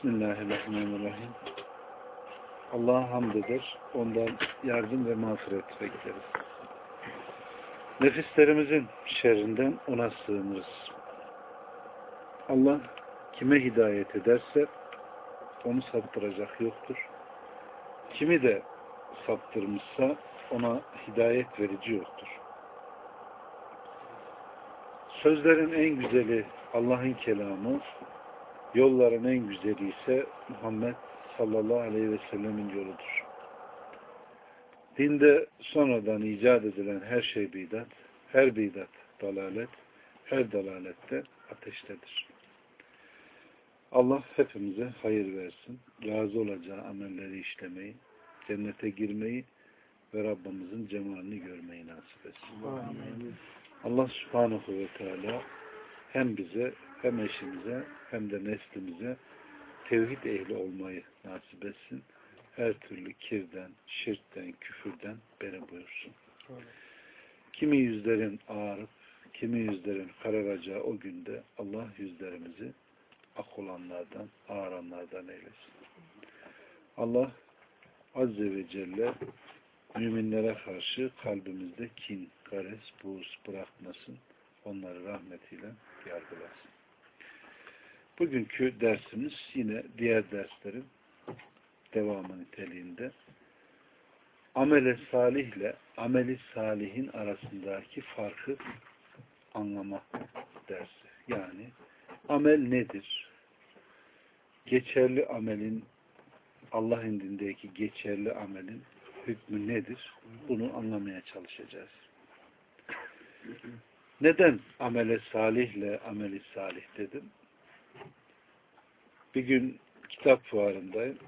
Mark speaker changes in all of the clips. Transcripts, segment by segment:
Speaker 1: Bismillahirrahmanirrahim. Allah'a hamd eder, ondan yardım ve mağfiret bekleriz. Nefislerimizin şerrinden ona sığınırız. Allah kime hidayet ederse onu saptıracak yoktur. Kimi de saptırmışsa ona hidayet verici yoktur. Sözlerin en güzeli Allah'ın kelamı, yolların en güzeli ise Muhammed sallallahu aleyhi ve sellemin yoludur. Dinde sonradan icat edilen her şey bidat, her bidat dalalet, her dalalette ateştedir. Allah hepimize hayır versin, razı olacağı amelleri işlemeyi, cennete girmeyi ve Rabbimizin cemalini görmeyi nasip etsin. Amin. Allah subhanahu ve teala hem bize hem eşimize hem de neslimize tevhid ehli olmayı nasip etsin. Her türlü kirden, şirkten, küfürden beni buyursun. Kimi yüzlerin ağarıp, kimi yüzlerin kararacağı o günde Allah yüzlerimizi ak olanlardan, ağıranlardan eylesin. Allah Azze ve Celle müminlere karşı kalbimizde kin, gares, buğz bırakmasın. Onları rahmetiyle yargılasın. Bugünkü dersimiz yine diğer derslerin devamı niteliğinde amele salihle ameli salihin arasındaki farkı anlama dersi. Yani amel nedir? Geçerli amelin Allah indindeki geçerli amelin hükmü nedir? Bunu anlamaya çalışacağız. Neden amele salihle ameli salih dedim? Bir gün kitap fuarındayım.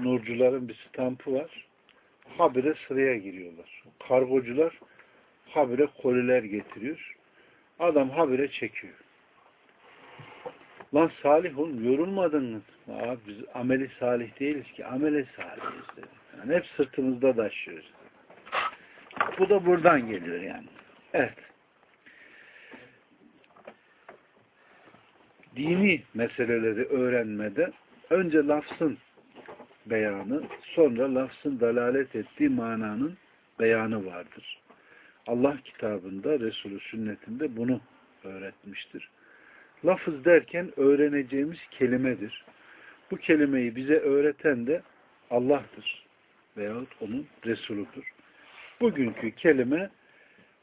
Speaker 1: Nurcuların bir stampı var. Habire sıraya giriyorlar. Kargocular habire koliler getiriyor. Adam habire çekiyor. Lan salih oğlum yorulmadın mı? Abi biz ameli salih değiliz ki. Amele salihiz dedi. Yani hep sırtımızda taşıyoruz. Bu da buradan geliyor yani. Evet. Dini meseleleri öğrenmede önce lafzın beyanı, sonra lafzın dalalet ettiği mananın beyanı vardır. Allah kitabında, Resulü sünnetinde bunu öğretmiştir. Lafız derken öğreneceğimiz kelimedir. Bu kelimeyi bize öğreten de Allah'tır. Veyahut onun Resuludur. Bugünkü kelime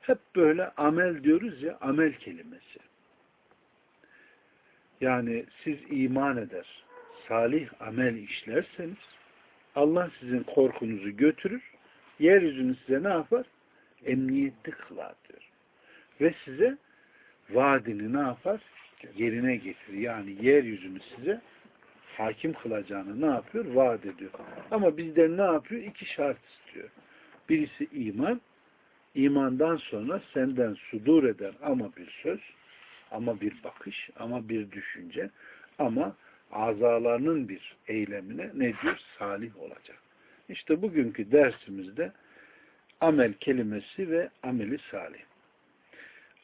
Speaker 1: hep böyle amel diyoruz ya, amel kelimesi. Yani siz iman eder, salih amel işlerseniz Allah sizin korkunuzu götürür, yeryüzünü size ne yapar? Emniyetli kılar diyor. Ve size vaadini ne yapar? Yerine getirir. Yani yeryüzünü size hakim kılacağını ne yapıyor? Vaat ediyor. Ama bizden ne yapıyor? İki şart istiyor. Birisi iman, imandan sonra senden sudur eden ama bir söz, ama bir bakış, ama bir düşünce, ama azalarının bir eylemine ne diyor? Salih olacak. İşte bugünkü dersimizde amel kelimesi ve ameli salih.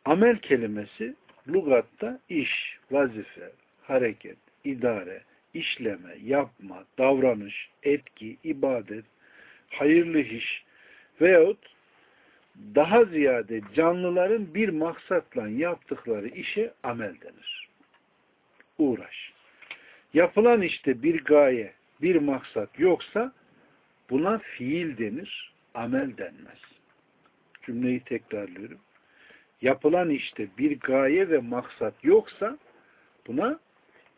Speaker 1: Amel kelimesi lugatta iş, vazife, hareket, idare, işleme, yapma, davranış, etki, ibadet, hayırlı iş veyahut daha ziyade canlıların bir maksatla yaptıkları işe amel denir. Uğraş. Yapılan işte bir gaye, bir maksat yoksa buna fiil denir, amel denmez. Cümleyi tekrarlıyorum. Yapılan işte bir gaye ve maksat yoksa buna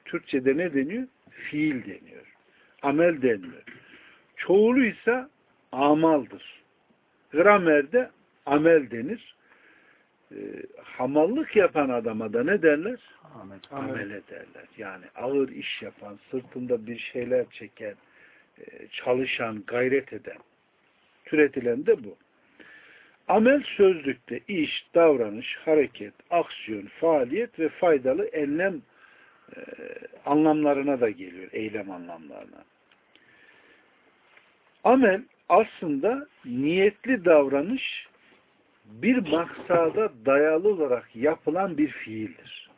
Speaker 1: Türkçe'de ne deniyor? Fiil deniyor. Amel deniyor. Çoğulu ise amaldır. Gramerde amel denir. E, hamallık yapan adama da ne derler? Amel. Amele derler. Yani ağır iş yapan, sırtında bir şeyler çeken, e, çalışan, gayret eden. Türetilen de bu. Amel sözlükte iş, davranış, hareket, aksiyon, faaliyet ve faydalı enlem e, anlamlarına da geliyor. Eylem anlamlarına. Amel aslında niyetli davranış bir maksada dayalı olarak yapılan bir fiildir.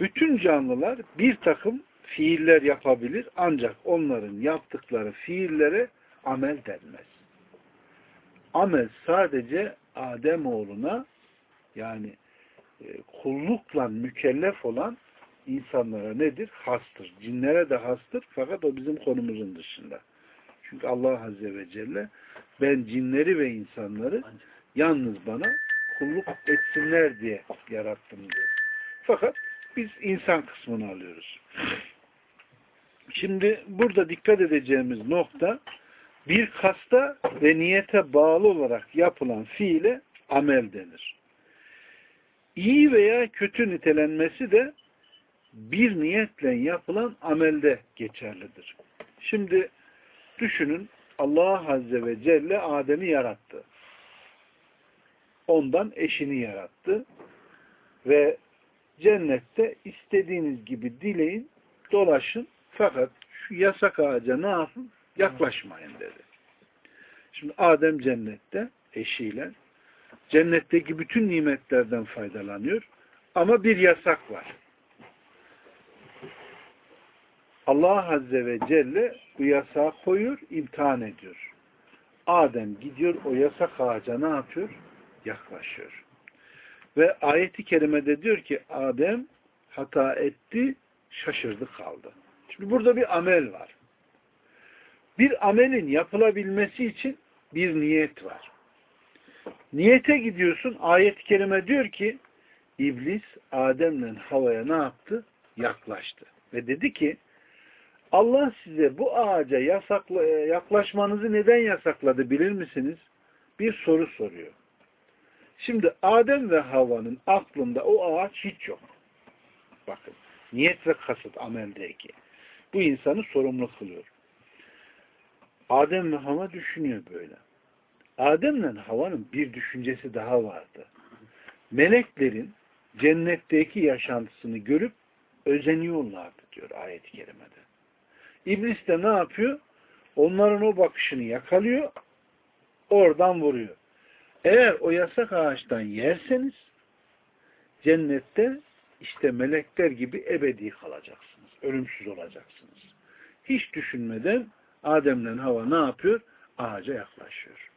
Speaker 1: Bütün canlılar bir takım fiiller yapabilir ancak onların yaptıkları fiillere amel denmez. Amel sadece Adem oğluna yani e, kullukla mükellef olan insanlara nedir? Hastır. Cinlere de hastır fakat o bizim konumuzun dışında. Çünkü Allah Azze ve Celle ben cinleri ve insanları yalnız bana kulluk etsinler diye yarattım diyor. Fakat biz insan kısmını alıyoruz. Şimdi burada dikkat edeceğimiz nokta bir kasta ve niyete bağlı olarak yapılan fiile amel denir. İyi veya kötü nitelenmesi de bir niyetle yapılan amelde geçerlidir. Şimdi düşünün Allah Azze ve Celle Adem'i yarattı. Ondan eşini yarattı. Ve cennette istediğiniz gibi dileyin, dolaşın. Fakat şu yasak ağaca ne yapın? Yaklaşmayın dedi. Şimdi Adem cennette eşiyle cennetteki bütün nimetlerden faydalanıyor. Ama bir yasak var. Allah Azze ve Celle bu yasağı koyuyor, imtihan ediyor. Adem gidiyor o yasak ağaca ne yapıyor? Yaklaşıyor. Ve ayeti kerimede diyor ki Adem hata etti, şaşırdı kaldı. Şimdi burada bir amel var. Bir amelin yapılabilmesi için bir niyet var. Niyete gidiyorsun, ayet-i kerime diyor ki İblis Adem'le havaya ne yaptı? Yaklaştı. Ve dedi ki Allah size bu ağaca yasakla, yaklaşmanızı neden yasakladı bilir misiniz? Bir soru soruyor. Şimdi Adem ve Havva'nın aklında o ağaç hiç yok. Bakın. Niyet ve kasıt ameldeki. Bu insanı sorumlu kılıyor. Adem ve Havva düşünüyor böyle. Adem'le Havva'nın bir düşüncesi daha vardı. Meleklerin cennetteki yaşantısını görüp özeniyorlardı diyor ayet-i kerimede. İblis de ne yapıyor? Onların o bakışını yakalıyor, oradan vuruyor. Eğer o yasak ağaçtan yerseniz cennette işte melekler gibi ebedi kalacaksınız. Ölümsüz olacaksınız. Hiç düşünmeden Adem'le Hava ne yapıyor? Ağaca yaklaşıyor.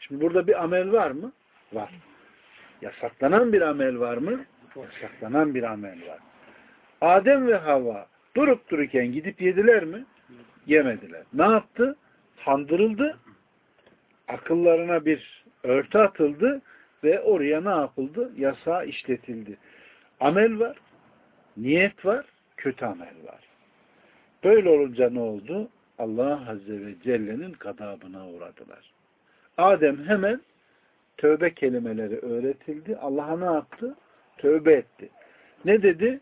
Speaker 1: Şimdi burada bir amel var mı? Var. Yasaklanan bir amel var mı? Yasaklanan bir amel var. Adem ve Hava durup dururken gidip yediler mi? Yemediler. Ne yaptı? Kandırıldı. Akıllarına bir örtü atıldı ve oraya ne yapıldı? Yasa işletildi. Amel var, niyet var, kötü amel var. Böyle olunca ne oldu? Allah Azze ve Celle'nin gadabına uğradılar. Adem hemen tövbe kelimeleri öğretildi. Allah'a ne yaptı? Tövbe etti. Ne dedi?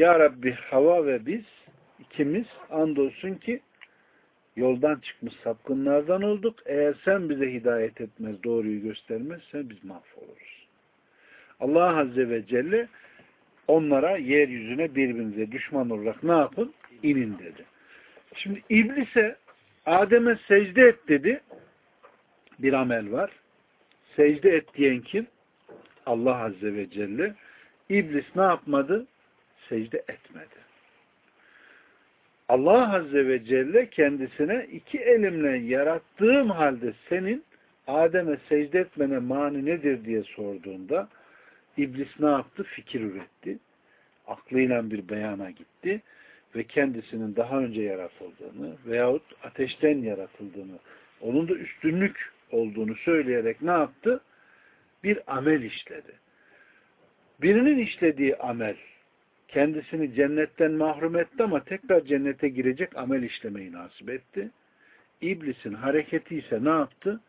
Speaker 1: Ya Rabbi hava ve biz ikimiz andolsun ki yoldan çıkmış sapkınlardan olduk. Eğer sen bize hidayet etmez, doğruyu göstermezsen biz mahvoluruz. Allah Azze ve Celle onlara yeryüzüne birbirinize düşman olarak ne yapın? İnin dedi. Şimdi iblise Adem'e secde et dedi. Bir amel var. Secde et diyen kim? Allah Azze ve Celle. İblis ne yapmadı? Secde etmedi. Allah Azze ve Celle kendisine iki elimle yarattığım halde senin Adem'e secde etmene mani nedir diye sorduğunda İblis ne yaptı? Fikir üretti. Aklıyla bir beyana gitti ve kendisinin daha önce yaratıldığını veyahut ateşten yaratıldığını, onun da üstünlük olduğunu söyleyerek ne yaptı? Bir amel işledi. Birinin işlediği amel kendisini cennetten mahrum etti ama tekrar cennete girecek amel işlemeyi nasip etti. İblisin hareketi ise ne yaptı?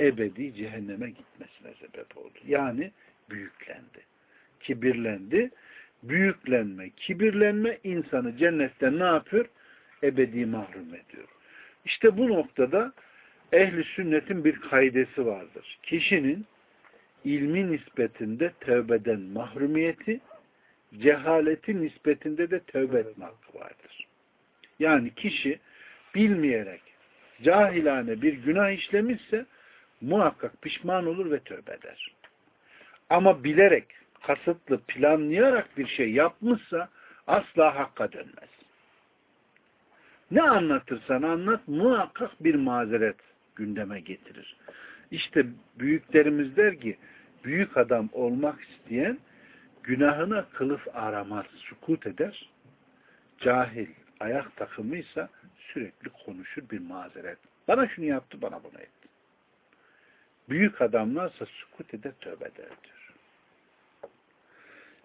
Speaker 1: Ebedi cehenneme gitmesine sebep oldu. Yani büyüklendi. Kibirlendi. Büyüklenme, kibirlenme insanı cennetten ne yapıyor? Ebedi mahrum ediyor. İşte bu noktada ehli sünnetin bir kaidesi vardır. Kişinin ilmi nispetinde tövbeden mahrumiyeti, cehaletin nispetinde de tövbe etme hakkı vardır. Yani kişi bilmeyerek cahilane bir günah işlemişse muhakkak pişman olur ve tövbe eder. Ama bilerek kasıtlı planlayarak bir şey yapmışsa asla hakka dönmez. Ne anlatırsan anlat muhakkak bir mazeret gündeme getirir. İşte büyüklerimiz der ki büyük adam olmak isteyen günahına kılıf aramaz, sukut eder. Cahil, ayak takımıysa sürekli konuşur bir mazeret. Bana şunu yaptı, bana bunu etti. Büyük adamlarsa sukut eder, tövbe eder.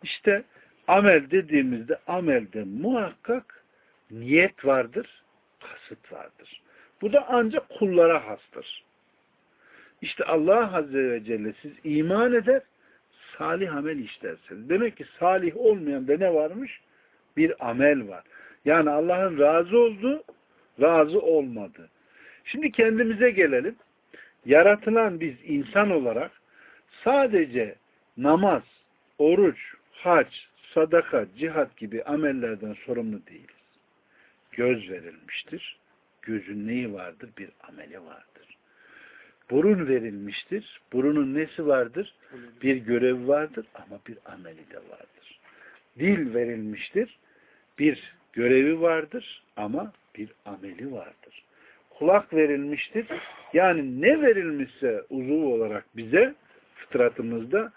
Speaker 1: İşte amel dediğimizde amelde muhakkak niyet vardır, kasıt vardır. Bu da ancak kullara hastır. İşte Allah Azze ve Celle siz iman eder, salih amel işlersiniz. Demek ki salih olmayan da ne varmış? Bir amel var. Yani Allah'ın razı olduğu, razı olmadı. Şimdi kendimize gelelim. Yaratılan biz insan olarak sadece namaz, oruç, hac, sadaka, cihat gibi amellerden sorumlu değiliz. Göz verilmiştir. Gözün neyi vardır? Bir ameli vardır. Burun verilmiştir. Burunun nesi vardır? Bir görevi vardır ama bir ameli de vardır. Dil verilmiştir. Bir görevi vardır ama bir ameli vardır. Kulak verilmiştir. Yani ne verilmişse uzuv olarak bize fıtratımızda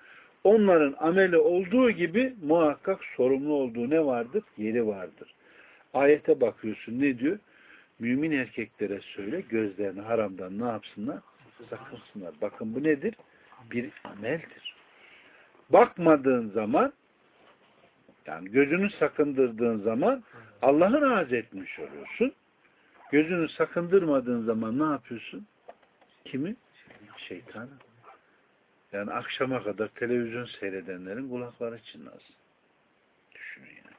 Speaker 1: onların ameli olduğu gibi muhakkak sorumlu olduğu ne vardır? Yeri vardır. Ayete bakıyorsun ne diyor? Mümin erkeklere söyle gözlerini haramdan ne yapsınlar? Sakınsınlar. Bakın bu nedir? Bir ameldir. Bakmadığın zaman yani gözünü sakındırdığın zaman Allah'ı razı etmiş oluyorsun. Gözünü sakındırmadığın zaman ne yapıyorsun? Kimi? Şeytanı. Yani akşama kadar televizyon seyredenlerin kulakları çınlasın. Düşünün yani.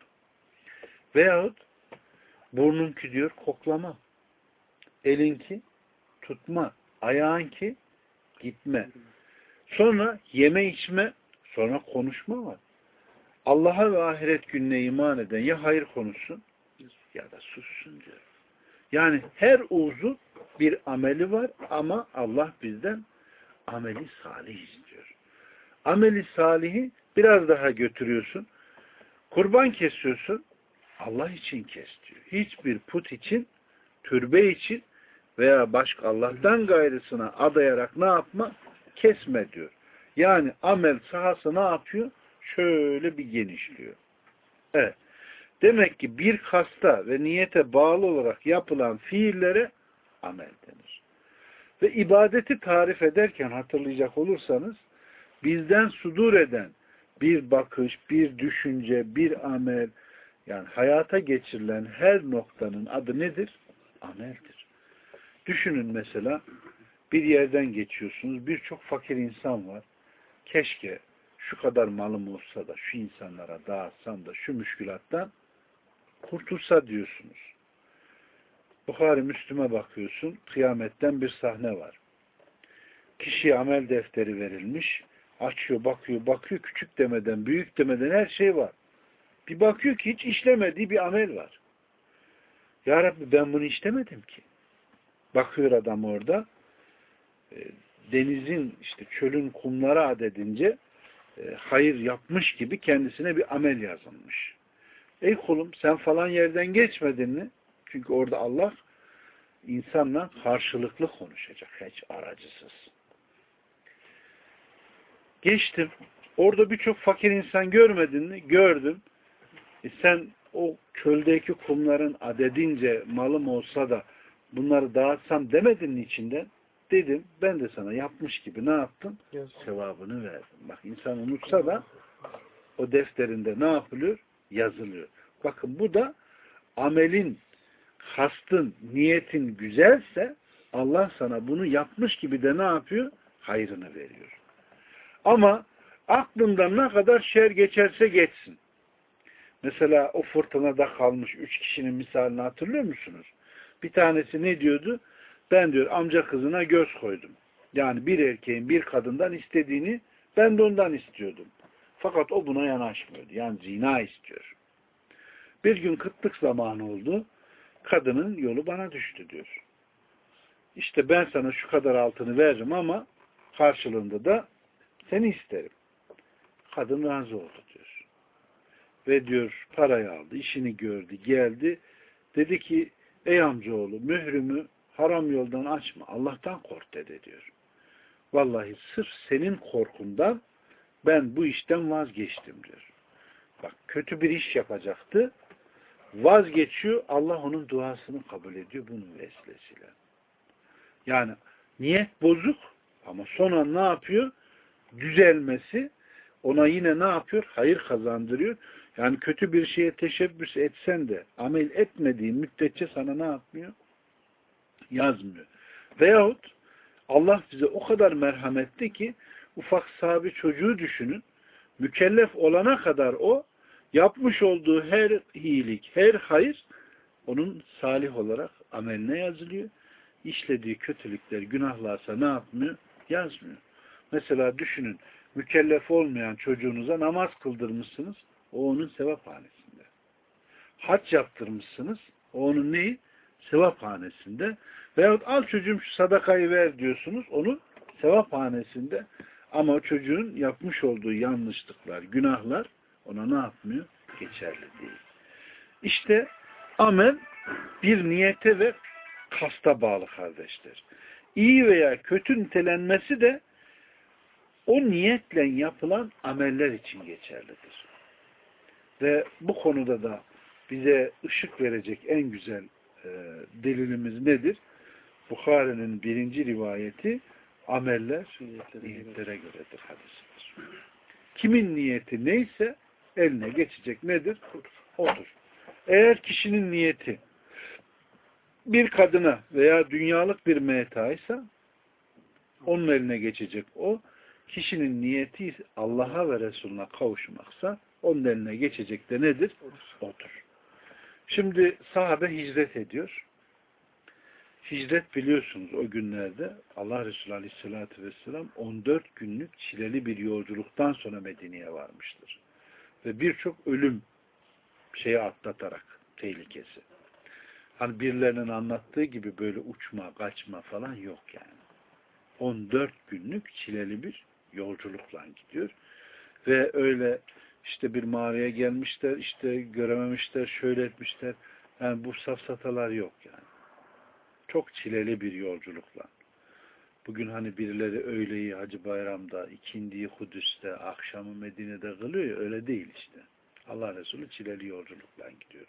Speaker 1: Veyahut burnunki diyor koklama. Elinki tutma. Ayağınki gitme. Sonra yeme içme. Sonra konuşma var. Allah'a ve ahiret gününe iman eden ya hayır konuşsun ya da sussun diyor. Yani her uzun bir ameli var ama Allah bizden ameli salih istiyor. Ameli salihi biraz daha götürüyorsun. Kurban kesiyorsun. Allah için kes diyor. Hiçbir put için, türbe için veya başka Allah'tan gayrısına adayarak ne yapma? Kesme diyor. Yani amel sahası ne yapıyor? Şöyle bir genişliyor. Evet. Demek ki bir kasta ve niyete bağlı olarak yapılan fiillere amel denir. Ve ibadeti tarif ederken hatırlayacak olursanız bizden sudur eden bir bakış, bir düşünce, bir amel yani hayata geçirilen her noktanın adı nedir? Ameldir. Düşünün mesela bir yerden geçiyorsunuz. Birçok fakir insan var. Keşke şu kadar malım olsa da şu insanlara dağıtsam da şu müşkülattan kurtulsa diyorsunuz. Bukhari Müslüme bakıyorsun. Kıyametten bir sahne var. Kişiye amel defteri verilmiş. Açıyor, bakıyor, bakıyor. Küçük demeden, büyük demeden her şey var. Bir bakıyor ki hiç işlemediği bir amel var. Ya Rabbi ben bunu işlemedim ki. Bakıyor adam orada. E, denizin işte çölün kumları adedince e, hayır yapmış gibi kendisine bir amel yazılmış. Ey kulum sen falan yerden geçmedin mi? Çünkü orada Allah insanla karşılıklı konuşacak. Hiç aracısız. Geçtim. Orada birçok fakir insan görmedin mi? Gördüm. E sen o çöldeki kumların adedince malım olsa da bunları dağıtsam demedin mi içinden? Dedim. Ben de sana yapmış gibi ne yaptım? Yes. Sevabını verdim. Bak insan unutsa da o defterinde ne yapılıyor? Yazılıyor. Bakın bu da amelin, kastın, niyetin güzelse Allah sana bunu yapmış gibi de ne yapıyor? Hayrını veriyor. Ama aklından ne kadar şer geçerse geçsin. Mesela o fırtınada kalmış üç kişinin misalini hatırlıyor musunuz? Bir tanesi ne diyordu? Ben diyor amca kızına göz koydum. Yani bir erkeğin bir kadından istediğini ben de ondan istiyordum. Fakat o buna yanaşmıyordu. Yani zina istiyor. Bir gün kıtlık zamanı oldu. Kadının yolu bana düştü diyor. İşte ben sana şu kadar altını veririm ama karşılığında da seni isterim. Kadın razı oldu diyor. Ve diyor parayı aldı, işini gördü, geldi. Dedi ki ey amcaoğlu mührümü haram yoldan açma. Allah'tan kork dedi diyor. Vallahi sırf senin korkundan ben bu işten vazgeçtim diyor. Bak kötü bir iş yapacaktı. Vazgeçiyor. Allah onun duasını kabul ediyor bunun vesilesiyle. Yani niyet bozuk ama sonra ne yapıyor? Düzelmesi ona yine ne yapıyor? Hayır kazandırıyor. Yani kötü bir şeye teşebbüs etsen de amel etmediğin müddetçe sana ne yapmıyor? Yazmıyor. Veyahut Allah bize o kadar merhametli ki ufak sahibi çocuğu düşünün. Mükellef olana kadar o yapmış olduğu her iyilik, her hayır onun salih olarak ameline yazılıyor. İşlediği kötülükler, günahlarsa ne yapmıyor? Yazmıyor. Mesela düşünün, mükellef olmayan çocuğunuza namaz kıldırmışsınız, o onun sevaphanesinde. Hac yaptırmışsınız, o onun neyi? Sevaphanesinde. Veyahut al çocuğum şu sadakayı ver diyorsunuz, onu sevaphanesinde. Ama o çocuğun yapmış olduğu yanlışlıklar, günahlar ona ne yapmıyor? Geçerli değil. İşte amel bir niyete ve kasta bağlı kardeşler. İyi veya kötü nitelenmesi de o niyetle yapılan ameller için geçerlidir. Ve bu konuda da bize ışık verecek en güzel e, delilimiz nedir? Bukhari'nin birinci rivayeti ameller niyetlere göredir hadisidir. Kimin niyeti neyse eline geçecek nedir? Odur. Eğer kişinin niyeti bir kadına veya dünyalık bir metaysa onun eline geçecek o. Kişinin niyeti Allah'a ve Resulüne kavuşmaksa onun eline geçecek de nedir? Odur. Şimdi sahabe hicret ediyor. Hicret biliyorsunuz o günlerde Allah Resulü Aleyhisselatü Vesselam 14 günlük çileli bir yolculuktan sonra Medine'ye varmıştır. Ve birçok ölüm şeyi atlatarak tehlikesi. Hani birilerinin anlattığı gibi böyle uçma, kaçma falan yok yani. 14 günlük çileli bir yolculukla gidiyor. Ve öyle işte bir mağaraya gelmişler, işte görememişler, şöyle etmişler. Yani bu safsatalar yok yani. Çok çileli bir yolculukla. Bugün hani birileri öğleyi Hacı Bayram'da, ikindiyi Kudüs'te, akşamı Medine'de kılıyor ya, öyle değil işte. Allah Resulü çileli yolculukla gidiyor.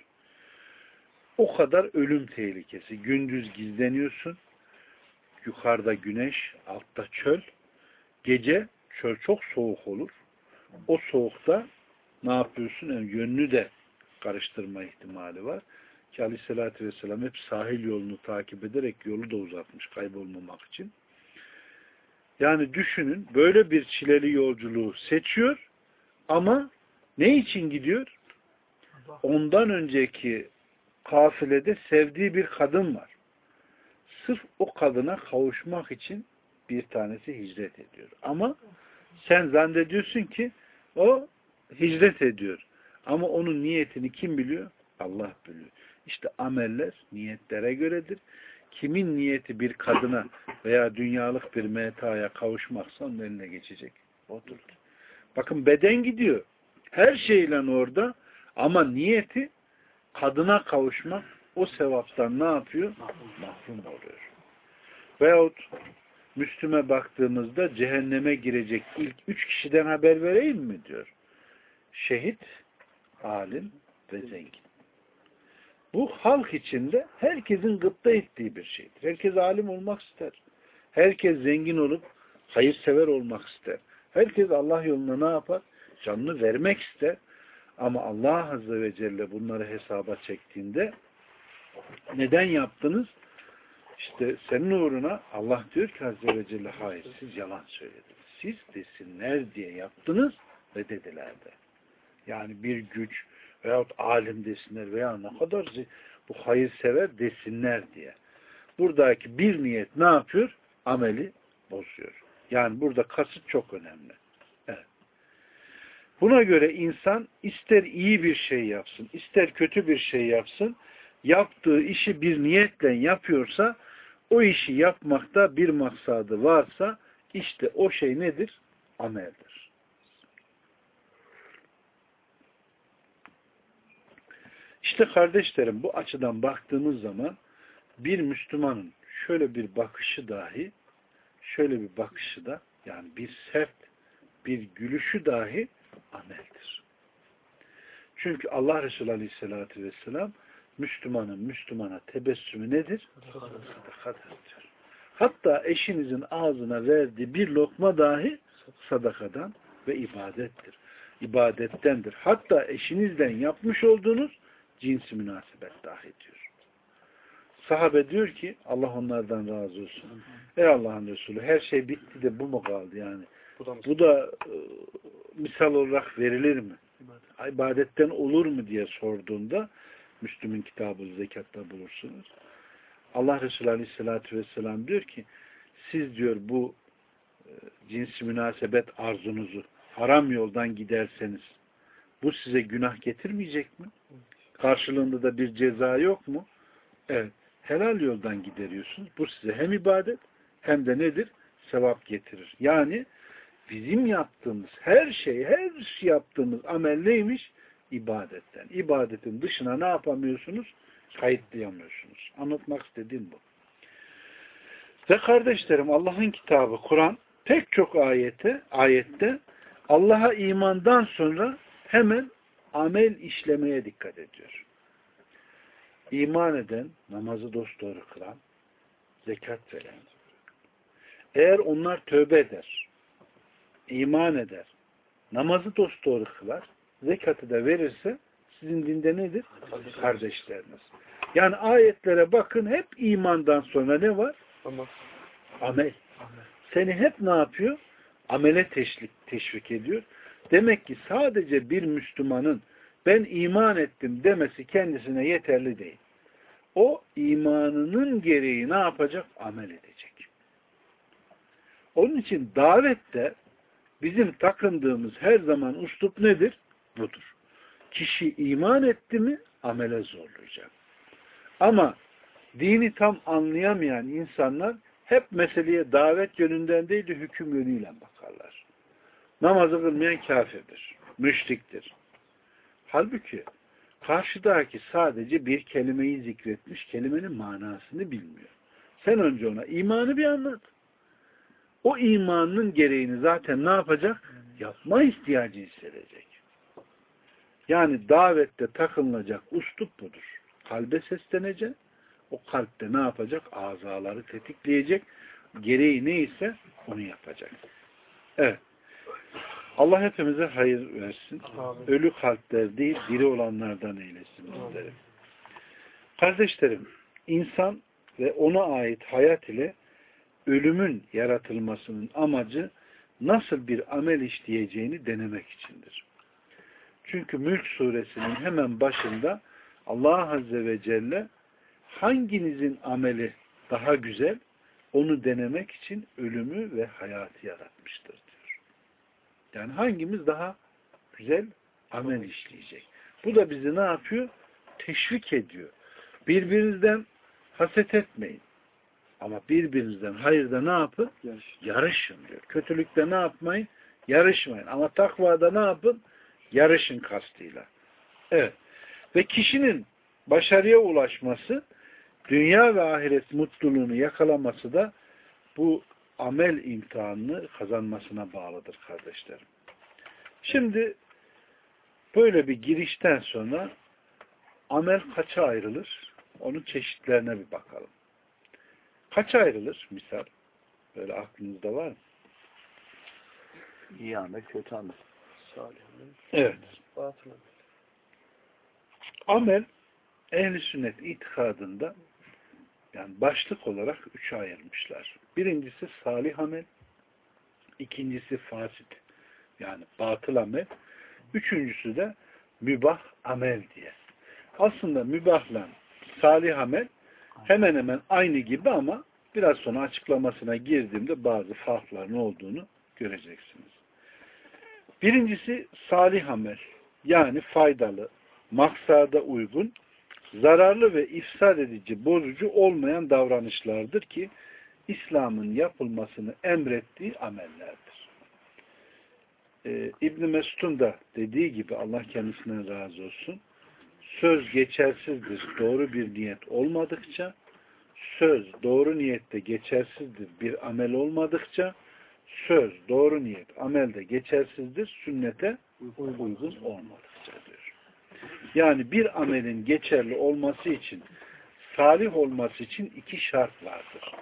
Speaker 1: O kadar ölüm tehlikesi. Gündüz gizleniyorsun, yukarıda güneş, altta çöl. Gece çöl çok soğuk olur. O soğukta ne yapıyorsun? Yani yönünü de karıştırma ihtimali var. Ki aleyhissalatü vesselam hep sahil yolunu takip ederek yolu da uzatmış kaybolmamak için. Yani düşünün böyle bir çileli yolculuğu seçiyor ama ne için gidiyor? Ondan önceki kafilede sevdiği bir kadın var. Sırf o kadına kavuşmak için bir tanesi hicret ediyor. Ama sen zannediyorsun ki o hicret ediyor. Ama onun niyetini kim biliyor? Allah biliyor. İşte ameller niyetlere göredir. Kimin niyeti bir kadına veya dünyalık bir metaya kavuşmaksa onun eline geçecek. Odur. Bakın beden gidiyor. Her şeyle orada ama niyeti kadına kavuşmak o sevaptan ne yapıyor? Mahrum oluyor. Veyahut Müslüme baktığımızda cehenneme girecek ilk üç kişiden haber vereyim mi diyor. Şehit, alim ve zengin. Bu halk içinde herkesin gıpta ettiği bir şeydir. Herkes alim olmak ister. Herkes zengin olup hayırsever olmak ister. Herkes Allah yoluna ne yapar? Canını vermek ister. Ama Allah Azze ve Celle bunları hesaba çektiğinde neden yaptınız? İşte senin uğruna Allah diyor ki Azze ve Celle hayır siz yalan söylediniz. Siz desinler diye yaptınız ve dediler de. Yani bir güç veyahut alim desinler veya ne kadar bu hayırsever desinler diye. Buradaki bir niyet ne yapıyor? Ameli bozuyor. Yani burada kasıt çok önemli. Buna göre insan ister iyi bir şey yapsın, ister kötü bir şey yapsın, yaptığı işi bir niyetle yapıyorsa, o işi yapmakta bir maksadı varsa, işte o şey nedir? Ameldir. İşte kardeşlerim bu açıdan baktığımız zaman bir Müslümanın şöyle bir bakışı dahi şöyle bir bakışı da yani bir sert bir gülüşü dahi ameldir. Çünkü Allah Resulü Aleyhisselatü Vesselam Müslümanın Müslümana tebessümü nedir? Sadakadır. Hatta eşinizin ağzına verdiği bir lokma dahi sadakadan ve ibadettir. İbadettendir. Hatta eşinizden yapmış olduğunuz cinsi münasebet dahi diyor. Sahabe diyor ki Allah onlardan razı olsun. Ey Allah'ın Resulü her şey bitti de bu mu kaldı yani? Bu da, bu da e, misal olarak verilir mi? İbadet. İbadetten olur mu diye sorduğunda Müslüm'ün kitabı zekatta bulursunuz. Allah Resulü Aleyhisselatü Vesselam diyor ki siz diyor bu e, cinsi münasebet arzunuzu haram yoldan giderseniz bu size günah getirmeyecek mi? Karşılığında da bir ceza yok mu? Evet. Helal yoldan gideriyorsunuz. Bu size hem ibadet hem de nedir? Sevap getirir. Yani bizim yaptığımız her şey, her şey yaptığımız amel neymiş? İbadetten. İbadetin dışına ne yapamıyorsunuz? Kayıtlayamıyorsunuz. Anlatmak istediğim bu. Ve kardeşlerim Allah'ın kitabı Kur'an pek çok ayete, ayette Allah'a imandan sonra hemen amel işlemeye dikkat ediyor. İman eden, namazı dosdoğru kılan, zekat veren. Eğer onlar tövbe eder, iman eder, namazı dosdoğru kılar, zekatı da verirse sizin dinde nedir? Kardeşleriniz. Yani ayetlere bakın hep imandan sonra ne var? Amel. Seni hep ne yapıyor? Amele teşvik, teşvik ediyor. Demek ki sadece bir Müslümanın ben iman ettim demesi kendisine yeterli değil. O imanının gereği ne yapacak? Amel edecek. Onun için davette bizim takındığımız her zaman uslup nedir? Budur. Kişi iman etti mi amele zorlayacak. Ama dini tam anlayamayan insanlar hep meseleye davet yönünden değil de hüküm yönüyle bakarlar. Namazı kılmayan kafirdir, müşriktir. Halbuki karşıdaki sadece bir kelimeyi zikretmiş, kelimenin manasını bilmiyor. Sen önce ona imanı bir anlat. O imanın gereğini zaten ne yapacak? Yapma ihtiyacı hissedecek. Yani davette takılacak ustup budur. Kalbe seslenecek. O kalpte ne yapacak? Azaları tetikleyecek. Gereği neyse onu yapacak. Evet. Allah hepimize hayır versin. Amin. Ölü kalpler değil, diri olanlardan eylesin bizleri. Kardeşlerim, insan ve ona ait hayat ile ölümün yaratılmasının amacı nasıl bir amel işleyeceğini denemek içindir. Çünkü Mülk suresinin hemen başında Allah Azze ve Celle hanginizin ameli daha güzel onu denemek için ölümü ve hayatı yaratmıştır. Yani hangimiz daha güzel amel işleyecek. Bu da bizi ne yapıyor? Teşvik ediyor. Birbirinizden haset etmeyin. Ama birbirinizden hayırda ne yapın? Yarışın. Yarışın diyor. Kötülükte ne yapmayın? Yarışmayın. Ama takvada ne yapın? Yarışın kastıyla. Evet. Ve kişinin başarıya ulaşması, dünya ve ahiret mutluluğunu yakalaması da bu amel imtihanını kazanmasına bağlıdır kardeşlerim. Şimdi böyle bir girişten sonra amel kaça ayrılır? Onun çeşitlerine bir bakalım. Kaç ayrılır misal? Böyle aklınızda var mı?
Speaker 2: İyi amel, kötü amel.
Speaker 1: Salih amel. Evet. Batıl amel. Amel ehli sünnet itikadında yani başlık olarak üçe ayırmışlar. Birincisi salih amel, ikincisi fasit yani batıl amel, üçüncüsü de mübah amel diye. Aslında mübahla salih amel hemen hemen aynı gibi ama biraz sonra açıklamasına girdiğimde bazı farkların olduğunu göreceksiniz. Birincisi salih amel yani faydalı, maksada uygun, zararlı ve ifsad edici, bozucu olmayan davranışlardır ki İslam'ın yapılmasını emrettiği amellerdir. Ee, İbn Mesud'un da dediği gibi Allah kendisine razı olsun söz geçersizdir doğru bir niyet olmadıkça, söz doğru niyette geçersizdir bir amel olmadıkça, söz doğru niyet amelde geçersizdir sünnete uygun olmadıkça diyor. Yani bir amelin geçerli olması için, salih olması için iki şart vardır.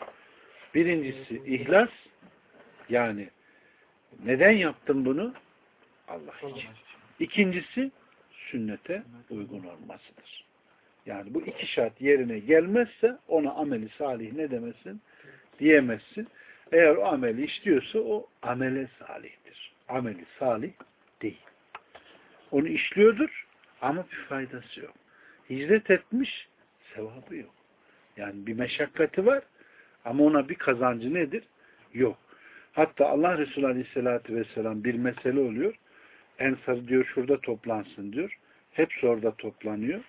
Speaker 1: Birincisi ihlas, yani neden yaptım bunu? Allah için. İkincisi sünnete uygun olmasıdır. Yani bu iki şart yerine gelmezse ona ameli salih ne demesin? Diyemezsin. Eğer o ameli işliyorsa o amele salihtir. Ameli salih değil. Onu işliyordur ama bir faydası yok. Hicret etmiş, sevabı yok. Yani bir meşakkati var ama ona bir kazancı nedir? Yok. Hatta Allah Resulü Aleyhisselatü Vesselam bir mesele oluyor. Ensar diyor şurada toplansın diyor. Hepsi orada toplanıyor.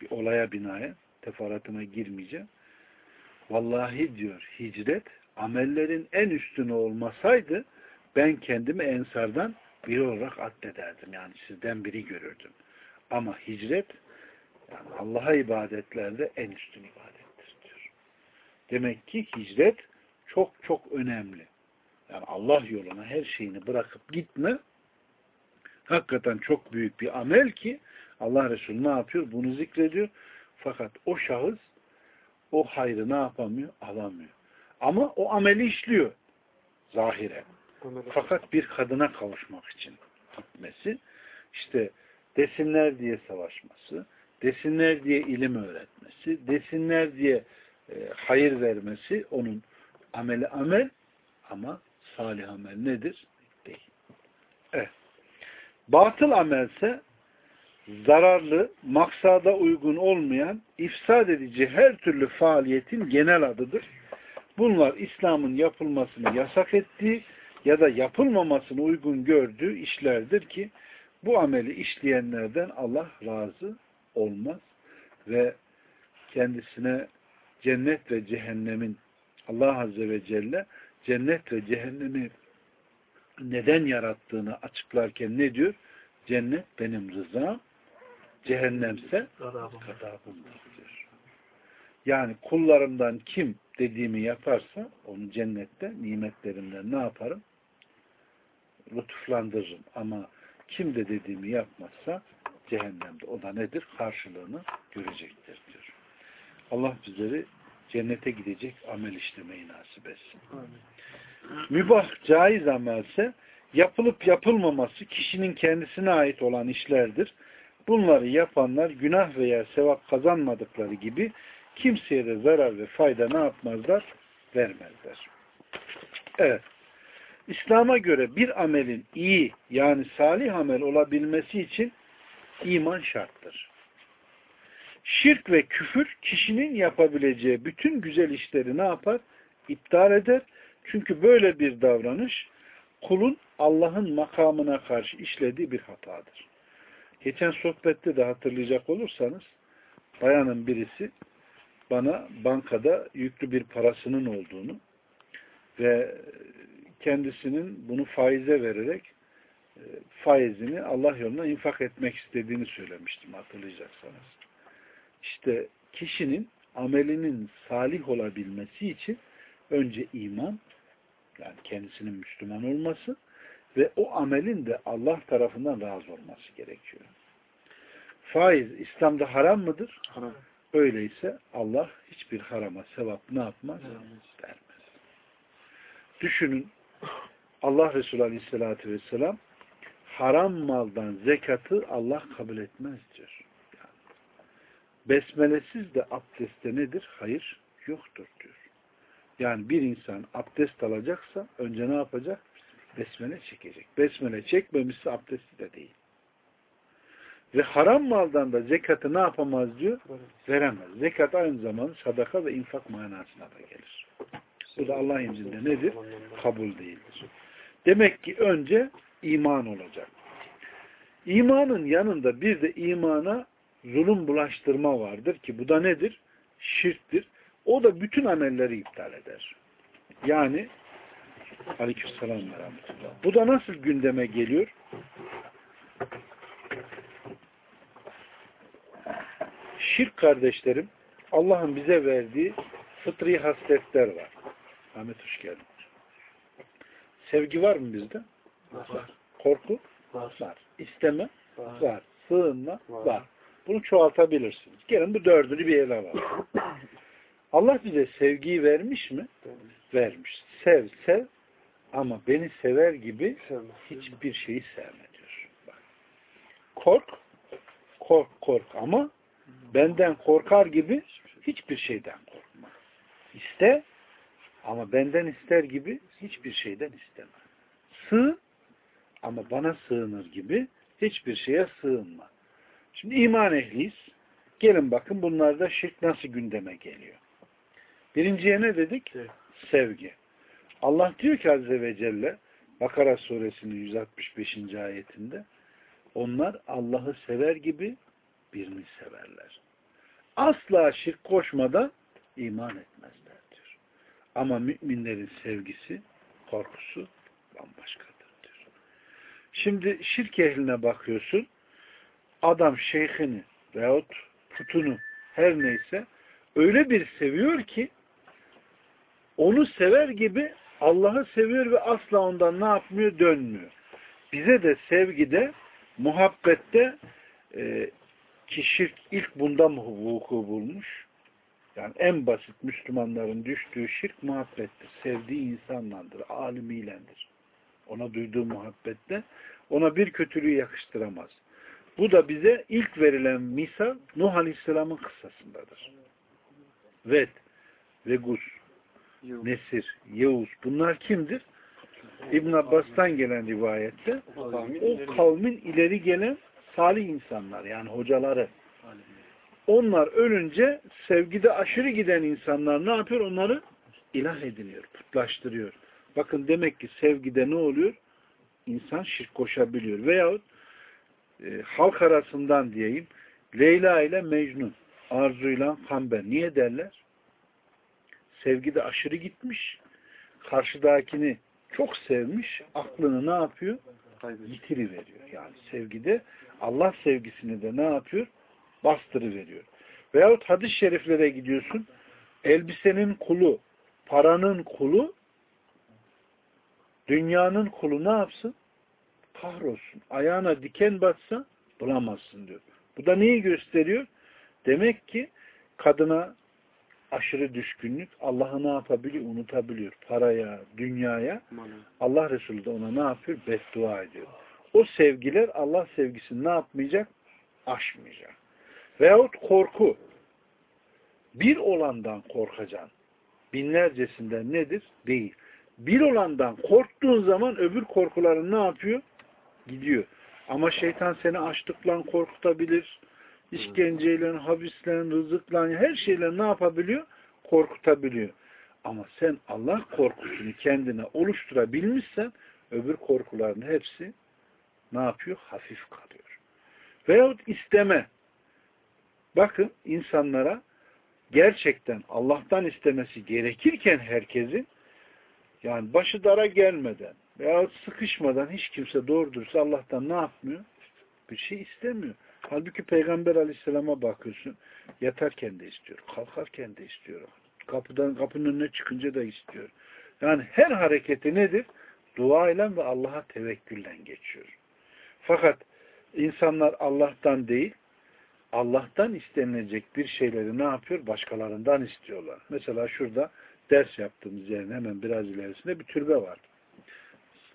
Speaker 1: Bir olaya binaen. Teferruatına girmeyeceğim. Vallahi diyor hicret amellerin en üstüne olmasaydı ben kendimi ensardan biri olarak addederdim. Yani sizden biri görürdüm. Ama hicret yani Allah'a ibadetlerde en üstün ibadettir diyor. Demek ki hicret çok çok önemli. Yani Allah yoluna her şeyini bırakıp gitme hakikaten çok büyük bir amel ki Allah Resulü ne yapıyor? Bunu zikrediyor. Fakat o şahıs o hayrı ne yapamıyor? Alamıyor. Ama o ameli işliyor. Zahire. Fakat bir kadına kavuşmak için gitmesi, işte desinler diye savaşması, desinler diye ilim öğretmesi, desinler diye e, hayır vermesi onun ameli amel ama salih amel nedir? Değil. Evet. Batıl amelse zararlı, maksada uygun olmayan, ifsad edici her türlü faaliyetin genel adıdır. Bunlar İslam'ın yapılmasını yasak ettiği ya da yapılmamasını uygun gördüğü işlerdir ki bu ameli işleyenlerden Allah razı olmaz ve kendisine cennet ve cehennemin Allah Azze ve Celle cennet ve cehennemi neden yarattığını açıklarken ne diyor? Cennet benim rızam, cehennemse kadabımdır diyor. Yani kullarımdan kim dediğimi yaparsa onu cennette nimetlerimden ne yaparım? Lütuflandırırım. Ama kim de dediğimi yapmazsa cehennemde o da nedir? Karşılığını görecektir diyor. Allah bizleri cennete gidecek amel işlemeyi nasip etsin. Mübah, caiz amelse yapılıp yapılmaması kişinin kendisine ait olan işlerdir. Bunları yapanlar günah veya sevap kazanmadıkları gibi kimseye de zarar ve fayda ne yapmazlar? Vermezler. Evet. İslam'a göre bir amelin iyi yani salih amel olabilmesi için iman şarttır. Şirk ve küfür kişinin yapabileceği bütün güzel işleri ne yapar? İptal eder. Çünkü böyle bir davranış kulun Allah'ın makamına karşı işlediği bir hatadır. Geçen sohbette de hatırlayacak olursanız bayanın birisi bana bankada yüklü bir parasının olduğunu ve kendisinin bunu faize vererek e, faizini Allah yoluna infak etmek istediğini söylemiştim hatırlayacaksanız. İşte kişinin amelinin salih olabilmesi için önce iman yani kendisinin Müslüman olması ve o amelin de Allah tarafından razı olması gerekiyor. Faiz İslam'da haram mıdır?
Speaker 2: Haram.
Speaker 1: Öyleyse Allah hiçbir harama sevap ne yapmaz? Vermez. Düşünün Allah Resulü Aleyhisselatü Vesselam haram maldan zekatı Allah kabul etmez diyor. Besmelesiz de abdestte nedir? Hayır yoktur diyor. Yani bir insan abdest alacaksa önce ne yapacak? Besmele çekecek. Besmele çekmemişse abdesti de değil. Ve haram maldan da zekatı ne yapamaz diyor? Veremez. Zekat aynı zamanda sadaka ve infak manasına da gelir. Bu da Allah indinde nedir? Kabul değildir. Demek ki önce iman olacak. İmanın yanında bir de imana zulüm bulaştırma vardır ki bu da nedir? Şirktir. O da bütün amelleri iptal eder. Yani Aleykümselam ve rahmetullah. Bu da nasıl gündeme geliyor? Şirk kardeşlerim Allah'ın bize verdiği fıtri hasletler var. Ahmet hoş geldin. Sevgi var mı bizde?
Speaker 2: Var.
Speaker 1: Korku?
Speaker 2: Var.
Speaker 1: Var. İsteme?
Speaker 2: Var.
Speaker 1: Var. Sığınma?
Speaker 2: Var.
Speaker 1: Var. Bunu çoğaltabilirsiniz. Gelin bu dördünü bir ele alalım. Allah bize sevgiyi vermiş mi? Vermiş. Sev, sev ama beni sever gibi
Speaker 2: Sevmez.
Speaker 1: hiçbir şeyi sevme diyor. Bak. Kork, kork, kork ama benden korkar gibi hiçbir şeyden korkma. İste ama benden ister gibi hiçbir şeyden isteme. Sığ ama bana sığınır gibi hiçbir şeye sığınma. Şimdi iman ehliyiz. Gelin bakın bunlarda şirk nasıl gündeme geliyor. Birinciye ne dedik?
Speaker 2: Sevgi.
Speaker 1: Sevgi. Allah diyor ki Azze ve Celle Bakara suresinin 165. ayetinde onlar Allah'ı sever gibi birini severler. Asla şirk koşmadan iman diyor. Ama müminlerin sevgisi, korkusu bambaşkadır diyor. Şimdi şirk ehline bakıyorsun adam şeyhini veyahut putunu her neyse öyle bir seviyor ki onu sever gibi Allah'ı seviyor ve asla ondan ne yapmıyor? Dönmüyor. Bize de sevgide, muhabbette e, ki şirk ilk bunda vuku bulmuş? Yani en basit Müslümanların düştüğü şirk muhabbettir. Sevdiği insanlandır, alimiylendir. Ona duyduğu muhabbette ona bir kötülüğü yakıştıramaz. Bu da bize ilk verilen misal Nuh Aleyhisselam'ın kıssasındadır. Ved ve Gus
Speaker 2: Yok.
Speaker 1: Nesir, Yavuz bunlar kimdir? İbn Abbas'tan gelen rivayette
Speaker 2: O kavmin ileri
Speaker 1: gelen salih insanlar yani hocaları. Onlar ölünce sevgide aşırı giden insanlar ne yapıyor? Onları ilah ediniyor, putlaştırıyor. Bakın demek ki sevgide ne oluyor? İnsan şirk koşabiliyor. Veyahut e, halk arasından diyeyim Leyla ile Mecnun, Arzu ile Kamber. Niye derler? Sevgide aşırı gitmiş. Karşıdakini çok sevmiş. Aklını ne yapıyor?
Speaker 2: Kaybediyor.
Speaker 1: Yitiriveriyor. Yani sevgide Allah sevgisini de ne yapıyor? Bastırıveriyor. Veyahut hadis-i şeriflere gidiyorsun. Elbisenin kulu, paranın kulu, dünyanın kulu ne yapsın? Kahrolsun. Ayağına diken batsa bulamazsın diyor. Bu da neyi gösteriyor? Demek ki kadına aşırı düşkünlük Allah'ı ne yapabiliyor? Unutabiliyor. Paraya, dünyaya. Allah Resulü de ona ne yapıyor? Beddua ediyor. O sevgiler Allah sevgisini ne yapmayacak? Aşmayacak. Veyahut korku. Bir olandan korkacaksın. Binlercesinden nedir? Değil. Bir olandan korktuğun zaman öbür korkuların ne yapıyor? Gidiyor. Ama şeytan seni açlıkla korkutabilir. İşkenceyle, habisle, rızıkla, her şeyle ne yapabiliyor? Korkutabiliyor. Ama sen Allah korkusunu kendine oluşturabilmişsen öbür korkuların hepsi ne yapıyor? Hafif kalıyor. Veyahut isteme. Bakın insanlara gerçekten Allah'tan istemesi gerekirken herkesin yani başı dara gelmeden veyahut sıkışmadan hiç kimse doğru dürüst Allah'tan ne yapmıyor? Bir şey istemiyor. Halbuki Peygamber Aleyhisselam'a bakıyorsun. Yatarken de istiyor. Kalkarken de istiyor. Kapıdan kapının önüne çıkınca da istiyor. Yani her hareketi nedir? Dua ile ve Allah'a tevekkülle geçiyor. Fakat insanlar Allah'tan değil, Allah'tan istenilecek bir şeyleri ne yapıyor? Başkalarından istiyorlar. Mesela şurada ders yaptığımız yerin hemen biraz ilerisinde bir türbe var.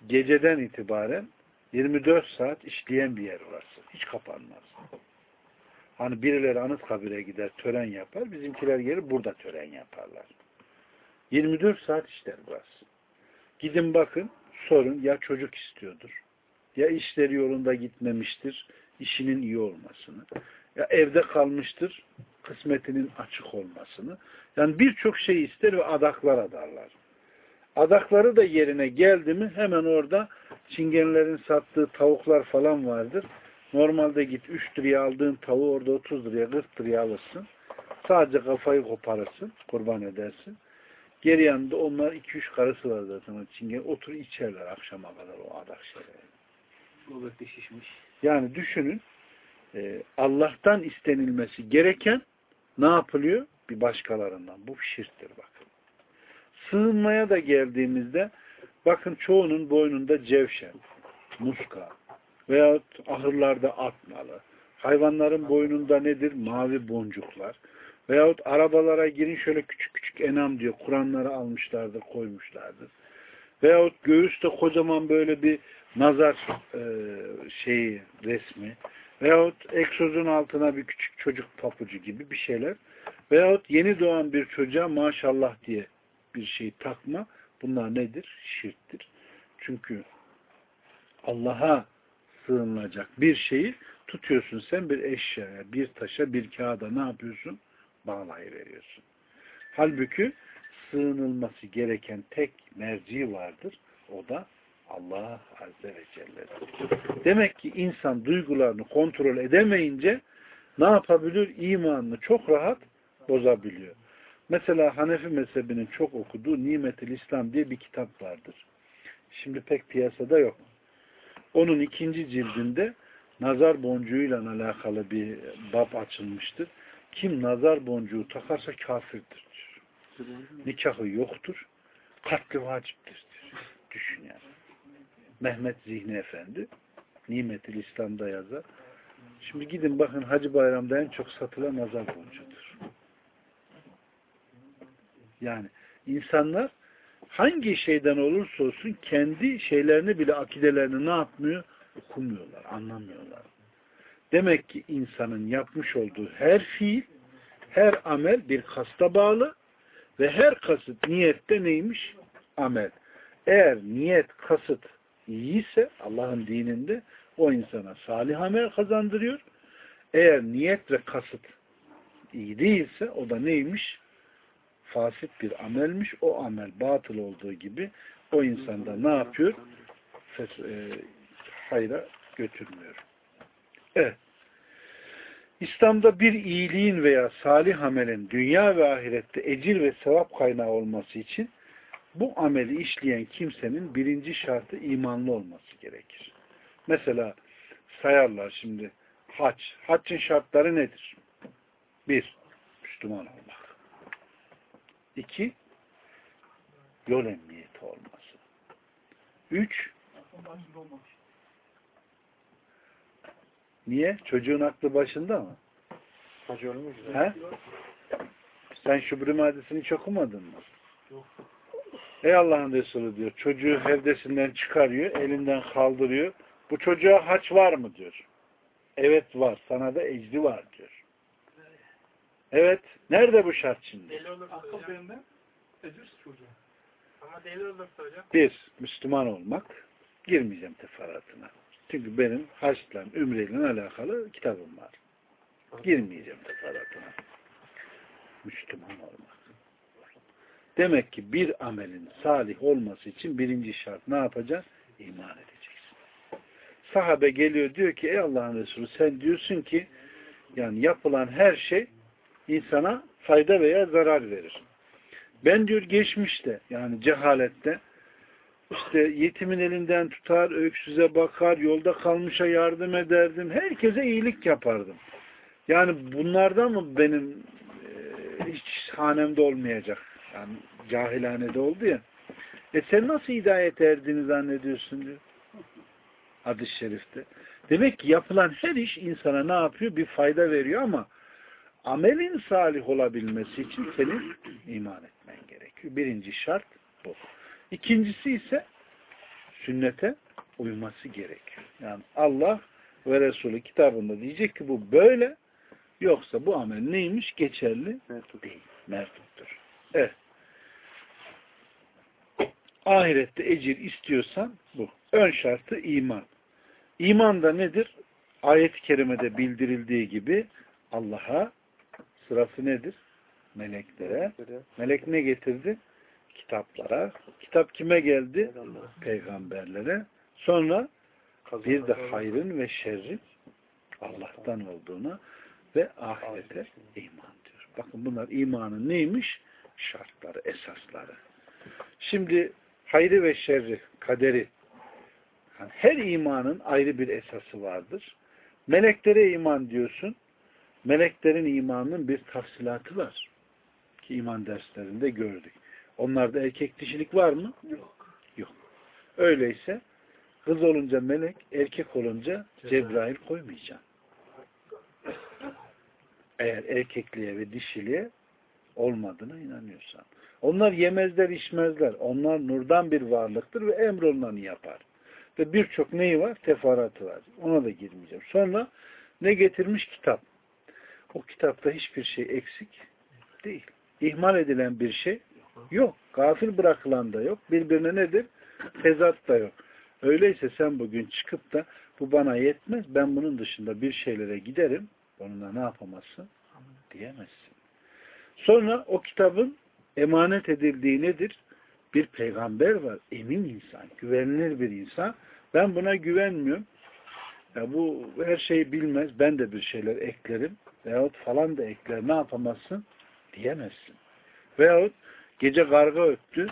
Speaker 1: Geceden itibaren 24 saat işleyen bir yer orası. Hiç kapanmaz. Hani birileri Anıtkabir'e gider, tören yapar. Bizimkiler gelir burada tören yaparlar. 24 saat işler burası. Gidin bakın, sorun ya çocuk istiyordur, ya işleri yolunda gitmemiştir, işinin iyi olmasını, ya evde kalmıştır, kısmetinin açık olmasını. Yani birçok şey ister ve adaklar adarlar. Adakları da yerine geldi mi hemen orada çingenlerin sattığı tavuklar falan vardır. Normalde git 3 liraya aldığın tavuğu orada 30 liraya 40 liraya alırsın. Sadece kafayı koparırsın, kurban edersin. Geri yanında onlar 2-3 karısı var zaten o çingen. Otur içerler akşama kadar o adak şeyleri.
Speaker 2: Göbekte şişmiş.
Speaker 1: Yani düşünün e, Allah'tan istenilmesi gereken ne yapılıyor? Bir başkalarından. Bu şirktir bakın. Sığınmaya da geldiğimizde bakın çoğunun boynunda cevşen, muska veyahut ahırlarda atmalı. Hayvanların boynunda nedir? Mavi boncuklar. Veyahut arabalara girin şöyle küçük küçük enam diyor. Kur'anları almışlardır, koymuşlardır. Veyahut göğüste kocaman böyle bir nazar e, şeyi, resmi. Veyahut egzozun altına bir küçük çocuk papucu gibi bir şeyler. Veyahut yeni doğan bir çocuğa maşallah diye bir şey takma. Bunlar nedir? Şirktir. Çünkü Allah'a sığınılacak bir şeyi tutuyorsun sen bir eşyaya, bir taşa, bir kağıda ne yapıyorsun? Bağlayıveriyorsun. Halbuki sığınılması gereken tek merci vardır. O da Allah Azze ve Celle'dir. Demek ki insan duygularını kontrol edemeyince ne yapabilir? İmanını çok rahat bozabiliyor. Mesela Hanefi mezhebinin çok okuduğu Nimetil İslam diye bir kitap vardır. Şimdi pek piyasada yok. Onun ikinci cildinde nazar boncuğuyla alakalı bir bab açılmıştır. Kim nazar boncuğu takarsa kafirdir. Nikahı yoktur. Katli vaciptir. Düşün yani. Mehmet Zihni Efendi Nimetil İslam'da yazar. Şimdi gidin bakın Hacı Bayram'da en çok satılan nazar boncuğudur. Yani insanlar hangi şeyden olursa olsun kendi şeylerini bile akidelerini ne yapmıyor? Okumuyorlar, anlamıyorlar. Demek ki insanın yapmış olduğu her fiil, her amel bir kasta bağlı ve her kasıt niyette neymiş? Amel. Eğer niyet, kasıt iyiyse Allah'ın dininde o insana salih amel kazandırıyor. Eğer niyet ve kasıt iyi değilse o da neymiş? Fasit bir amelmiş. O amel batıl olduğu gibi o insanda ne yapıyor? E, hayra götürmüyor. Evet. İslam'da bir iyiliğin veya salih amelin dünya ve ahirette ecir ve sevap kaynağı olması için bu ameli işleyen kimsenin birinci şartı imanlı olması gerekir. Mesela sayarlar şimdi hac. Haccın şartları nedir? Bir, Müslüman olmak. İki, yol emniyeti olması. Üç, niye? Çocuğun aklı başında mı?
Speaker 2: Hacı olmuş.
Speaker 1: He? Sen Şubri hadisini hiç okumadın mı? Yok. Ey Allah'ın Resulü diyor. Çocuğu hevdesinden çıkarıyor, elinden kaldırıyor. Bu çocuğa haç var mı diyor. Evet var. Sana da ecri var diyor. Evet. Nerede bu şart şimdi?
Speaker 2: Deli olursa Akıl benden ecir çocuğa. Ama deli olursa hocam.
Speaker 1: Bir, Müslüman olmak. Girmeyeceğim teferruatına. Çünkü benim haçla, ümreyle alakalı kitabım var. Girmeyeceğim teferruatına. Müslüman olmak. Demek ki bir amelin salih olması için birinci şart ne yapacaksın? İman edeceksin. Sahabe geliyor diyor ki ey Allah'ın Resulü sen diyorsun ki yani yapılan her şey insana fayda veya zarar verir. Ben diyor geçmişte yani cehalette işte yetimin elinden tutar, öksüze bakar, yolda kalmışa yardım ederdim. Herkese iyilik yapardım. Yani bunlardan mı benim e, hiç hanemde olmayacak? Yani cahilhanede oldu ya. E sen nasıl hidayet erdiğini zannediyorsun diyor. Hadis-i şerifte. Demek ki yapılan her iş insana ne yapıyor? Bir fayda veriyor ama amelin salih olabilmesi için senin iman etmen gerekiyor. Birinci şart bu. İkincisi ise sünnete uyması gerekiyor. Yani Allah ve Resulü kitabında diyecek ki bu böyle yoksa bu amel neymiş? Geçerli Mertut. değil. Mertuttur. Evet. Ahirette ecir istiyorsan bu. Ön şartı iman. İman da nedir? Ayet-i kerimede bildirildiği gibi Allah'a sırası nedir? Meleklere. Melek ne getirdi? Kitaplara. Kitap kime geldi? Peygamberlere. Sonra bir de hayrın ve şerrin Allah'tan olduğuna ve ahirete iman diyor. Bakın bunlar imanın neymiş? Şartları, esasları. Şimdi hayrı ve şerri, kaderi yani her imanın ayrı bir esası vardır. Meleklere iman diyorsun. Meleklerin imanının bir tafsilatı var. Ki iman derslerinde gördük. Onlarda erkek dişilik var mı?
Speaker 2: Yok.
Speaker 1: Yok. Öyleyse kız olunca melek, erkek olunca Cebrail koymayacağım. Eğer erkekliğe ve dişiliğe olmadığına inanıyorsan. Onlar yemezler, içmezler. Onlar nurdan bir varlıktır ve emrolunanı yapar. Ve birçok neyi var? Teferruatı var. Ona da girmeyeceğim. Sonra ne getirmiş? Kitap. O kitapta hiçbir şey eksik değil. İhmal edilen bir şey yok. Gafil bırakılan da yok. Birbirine nedir? Tezat da yok. Öyleyse sen bugün çıkıp da bu bana yetmez, ben bunun dışında bir şeylere giderim, onunla ne yapamazsın? Diyemezsin. Sonra o kitabın emanet edildiği nedir? Bir peygamber var, emin insan, güvenilir bir insan. Ben buna güvenmiyorum. Ya bu her şeyi bilmez, ben de bir şeyler eklerim veyahut falan da ekler, ne yapamazsın? Diyemezsin. Veyahut gece karga öttü,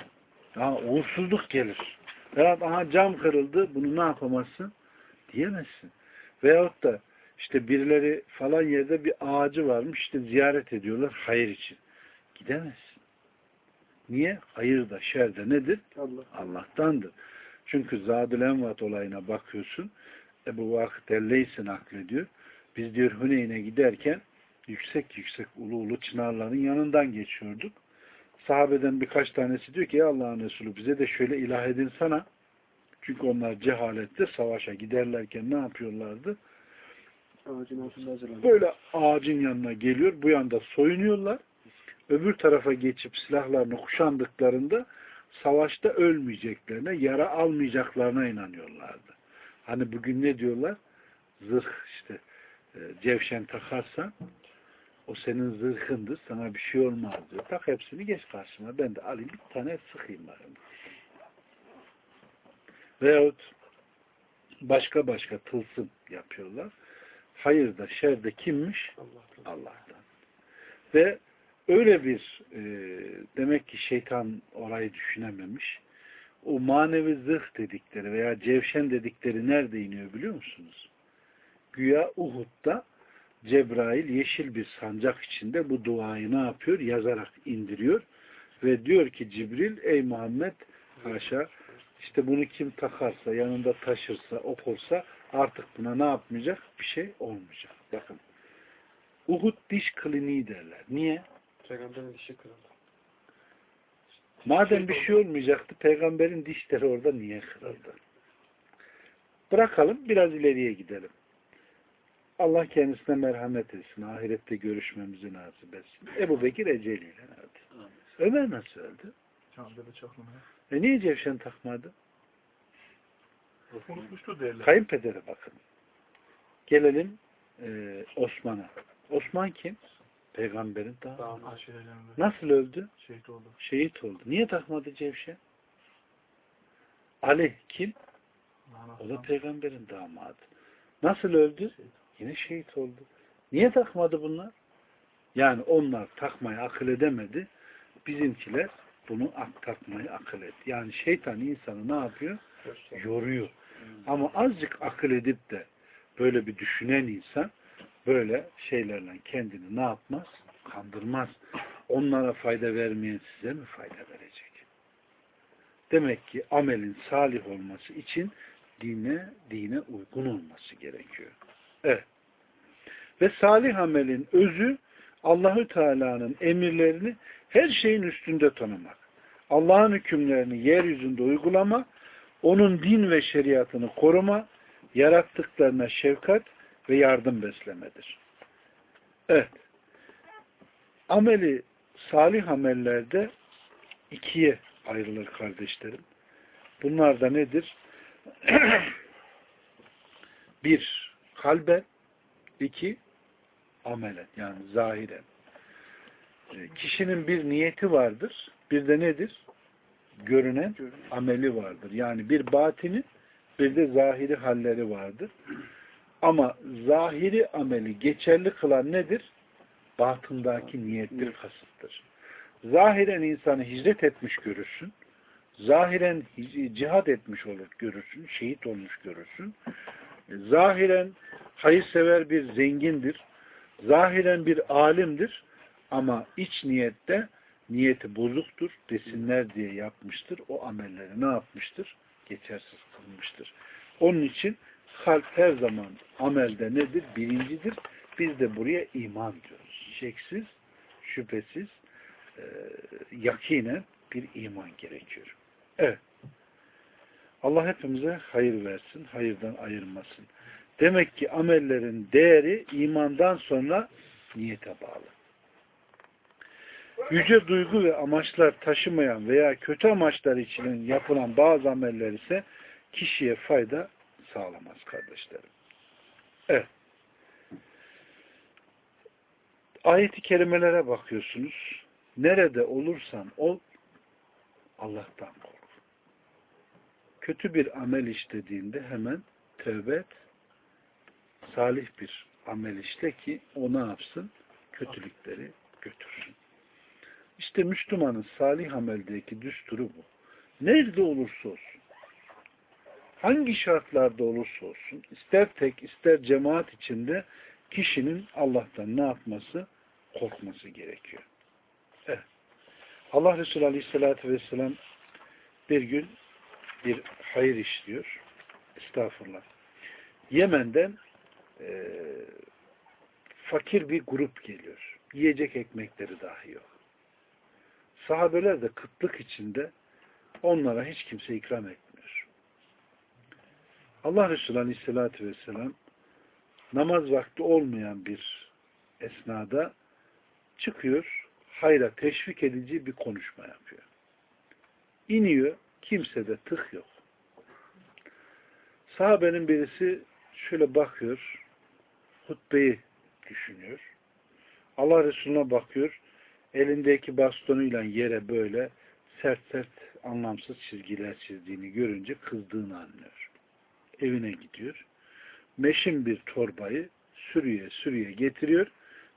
Speaker 1: ya uğursuzluk gelir. Veyahut aha cam kırıldı, bunu ne yapamazsın? Diyemezsin. Veyahut da işte birileri falan yerde bir ağacı varmış, işte ziyaret ediyorlar hayır için. Gidemezsin. Niye? Hayır da şer de nedir?
Speaker 2: Allah.
Speaker 1: Allah'tandır. Çünkü Zadül Envat olayına bakıyorsun. Ebu Vakit Elleysi naklediyor. Biz diyor Hüneyn'e giderken yüksek yüksek ulu ulu çınarların yanından geçiyorduk. Sahabeden birkaç tanesi diyor ki Allah'ın Resulü bize de şöyle ilah edin sana. Çünkü onlar cehalette savaşa giderlerken ne yapıyorlardı?
Speaker 2: Ağacın.
Speaker 1: Böyle ağacın yanına geliyor. Bu yanda soyunuyorlar. Öbür tarafa geçip silahlarını kuşandıklarında savaşta ölmeyeceklerine, yara almayacaklarına inanıyorlardı. Hani bugün ne diyorlar? Zırh işte e, cevşen takarsan o senin zırhındır. Sana bir şey olmaz diyor. Tak hepsini geç karşıma. Ben de alayım bir tane sıkayım bakayım. Veyahut başka başka tılsım yapıyorlar. Hayır da şer de kimmiş?
Speaker 2: Allah'tan.
Speaker 1: Allah'tan. Ve öyle bir e, demek ki şeytan orayı düşünememiş. O manevi zırh dedikleri veya cevşen dedikleri nerede iniyor biliyor musunuz? Güya Uhud'da Cebrail yeşil bir sancak içinde bu duayı ne yapıyor? Yazarak indiriyor. Ve diyor ki Cibril ey Muhammed haşa işte bunu kim takarsa, yanında taşırsa, okursa artık buna ne yapmayacak? Bir şey olmayacak. Bakın. Uhud diş kliniği derler. Niye?
Speaker 2: Peygamberin dişi kırıldı.
Speaker 1: Madem bir şey olmayacaktı, peygamberin dişleri orada niye kırıldı? Bırakalım, biraz ileriye gidelim. Allah kendisine merhamet etsin, ahirette görüşmemizi nasip etsin. Ebu Bekir eceliyle öldü. Ömer nasıl öldü? E niye cevşen takmadı?
Speaker 2: Unutmuştu derler.
Speaker 1: Kayınpedere bakın. Gelelim e, Osman'a. Osman kim? Peygamberin daha. Nasıl öldü?
Speaker 2: Şehit oldu.
Speaker 1: Şehit oldu. Niye takmadı cevşen? Ali kim? O da peygamberin damadı. Nasıl öldü? Yine şehit oldu. Niye takmadı bunlar? Yani onlar takmayı akıl edemedi. Bizimkiler bunu ak takmayı akıl etti. Yani şeytan insanı ne yapıyor? Yoruyor. Ama azıcık akıl edip de böyle bir düşünen insan böyle şeylerle kendini ne yapmaz? Kandırmaz. Onlara fayda vermeyen size mi fayda verecek? Demek ki amelin salih olması için dine dine uygun olması gerekiyor. Evet. Ve salih amelin özü Allahü Teala'nın emirlerini her şeyin üstünde tanımak. Allah'ın hükümlerini yeryüzünde uygulama, onun din ve şeriatını koruma, yarattıklarına şefkat ve yardım beslemedir. Evet. Ameli, salih amellerde ikiye ayrılır kardeşlerim. Bunlar da nedir? bir, kalben, iki, amelen yani zahiren. E, Kişinin bir niyeti vardır. Bir de nedir? Görünen ameli vardır. Yani bir batini bir de zahiri halleri vardır. Ama zahiri ameli geçerli kılan nedir? Batındaki niyettir, kasıttır. Zahiren insanı hicret etmiş görürsün. Zahiren cihad etmiş olur görürsün. Şehit olmuş görürsün. Zahiren hayırsever bir zengindir. Zahiren bir alimdir. Ama iç niyette niyeti bozuktur desinler diye yapmıştır. O amelleri ne yapmıştır? Geçersiz kılmıştır. Onun için kalp her zaman amelde nedir? Birincidir. Biz de buraya iman diyoruz. Şeksiz, şüphesiz, e, yakinen bir iman gerekiyor. Evet. Allah hepimize hayır versin, hayırdan ayırmasın. Demek ki amellerin değeri imandan sonra niyete bağlı. Yüce duygu ve amaçlar taşımayan veya kötü amaçlar için yapılan bazı ameller ise kişiye fayda sağlamaz kardeşlerim. Evet. Ayet-i kerimelere bakıyorsunuz. Nerede olursan ol Allah'tan kork. Kötü bir amel işlediğinde hemen tövbe et. Salih bir amel işle ki o ne yapsın? Kötülükleri götürsün. İşte Müslümanın salih ameldeki düsturu bu. Nerede olursa olsun. Hangi şartlarda olursa olsun, ister tek ister cemaat içinde kişinin Allah'tan ne yapması? Korkması gerekiyor. Evet. Allah Resulü Aleyhisselatü Vesselam bir gün bir hayır işliyor. Estağfurullah. Yemen'den e, fakir bir grup geliyor. Yiyecek ekmekleri dahi yok. Sahabeler de kıtlık içinde onlara hiç kimse ikram etmiyor. Allah Resulü Aleyhisselatü Vesselam namaz vakti olmayan bir esnada çıkıyor, hayra teşvik edici bir konuşma yapıyor. İniyor, kimsede tık yok. Sahabenin birisi şöyle bakıyor, hutbeyi düşünüyor. Allah Resulüne bakıyor, elindeki bastonuyla yere böyle sert sert anlamsız çizgiler çizdiğini görünce kızdığını anlıyor. Evine gidiyor. Meşin bir torbayı sürüye sürüye getiriyor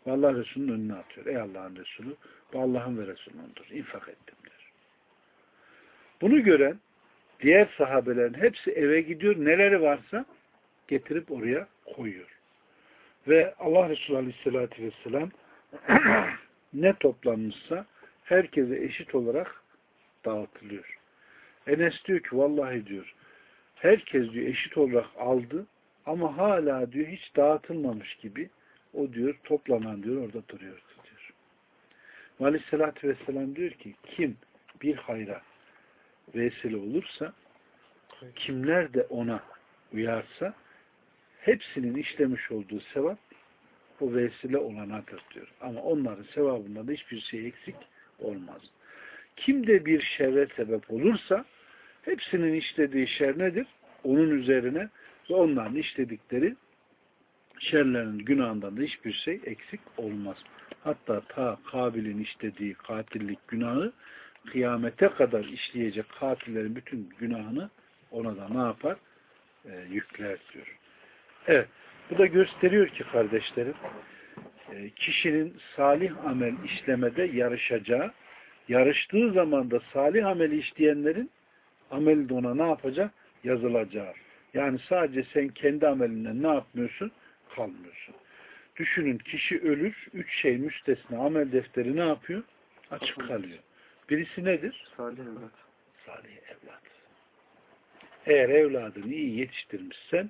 Speaker 1: ve Allah Resulü'nün önüne atıyor. Ey Allah'ın Resulü bu Allah'ın ve Resulü'nündür. İnfak ettim der. Bunu gören diğer sahabelerin hepsi eve gidiyor. Neleri varsa getirip oraya koyuyor. Ve Allah Resulü Aleyhisselatü Vesselam ne toplanmışsa herkese eşit olarak dağıtılıyor. Enes diyor ki vallahi diyor herkes diyor eşit olarak aldı ama hala diyor hiç dağıtılmamış gibi o diyor toplanan diyor orada duruyor diyor. Ve Aleyhisselatü Vesselam diyor ki kim bir hayra vesile olursa kimler de ona uyarsa hepsinin işlemiş olduğu sevap o vesile olanadır diyor. Ama onların sevabında da hiçbir şey eksik olmaz. Kim de bir şerre sebep olursa hepsinin işlediği şer nedir? Onun üzerine ve onların işledikleri şerlerin günahından da hiçbir şey eksik olmaz. Hatta ta Kabil'in işlediği katillik günahı kıyamete kadar işleyecek katillerin bütün günahını ona da ne yapar? E, yükler diyor. Evet. Bu da gösteriyor ki kardeşlerim e, kişinin salih amel işlemede yarışacağı yarıştığı zaman da salih ameli işleyenlerin ameli de ona ne yapacak? Yazılacağı. Yani sadece sen kendi amelinden ne yapmıyorsun? Kalmıyorsun. Düşünün kişi ölür, üç şey müstesna amel defteri ne yapıyor? Açık kalıyor. Birisi nedir?
Speaker 2: Salih evlat.
Speaker 1: Salih evlat. Eğer evladını iyi yetiştirmişsen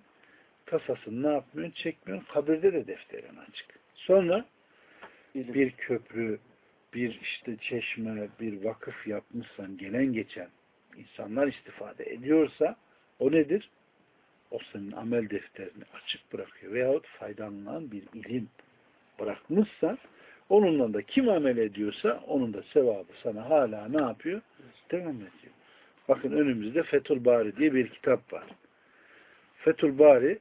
Speaker 1: tasasını ne yapmıyorsun? Çekmiyorsun. Kabirde de defterin açık. Sonra bir köprü, bir işte çeşme, bir vakıf yapmışsan gelen geçen insanlar istifade ediyorsa o nedir? O senin amel defterini açık bırakıyor. Veyahut faydalanan bir ilim bırakmışsan onunla da kim amel ediyorsa onun da sevabı sana hala ne yapıyor? Devam ediyor. Bakın önümüzde Fethul Bari diye bir kitap var. Fethul Bari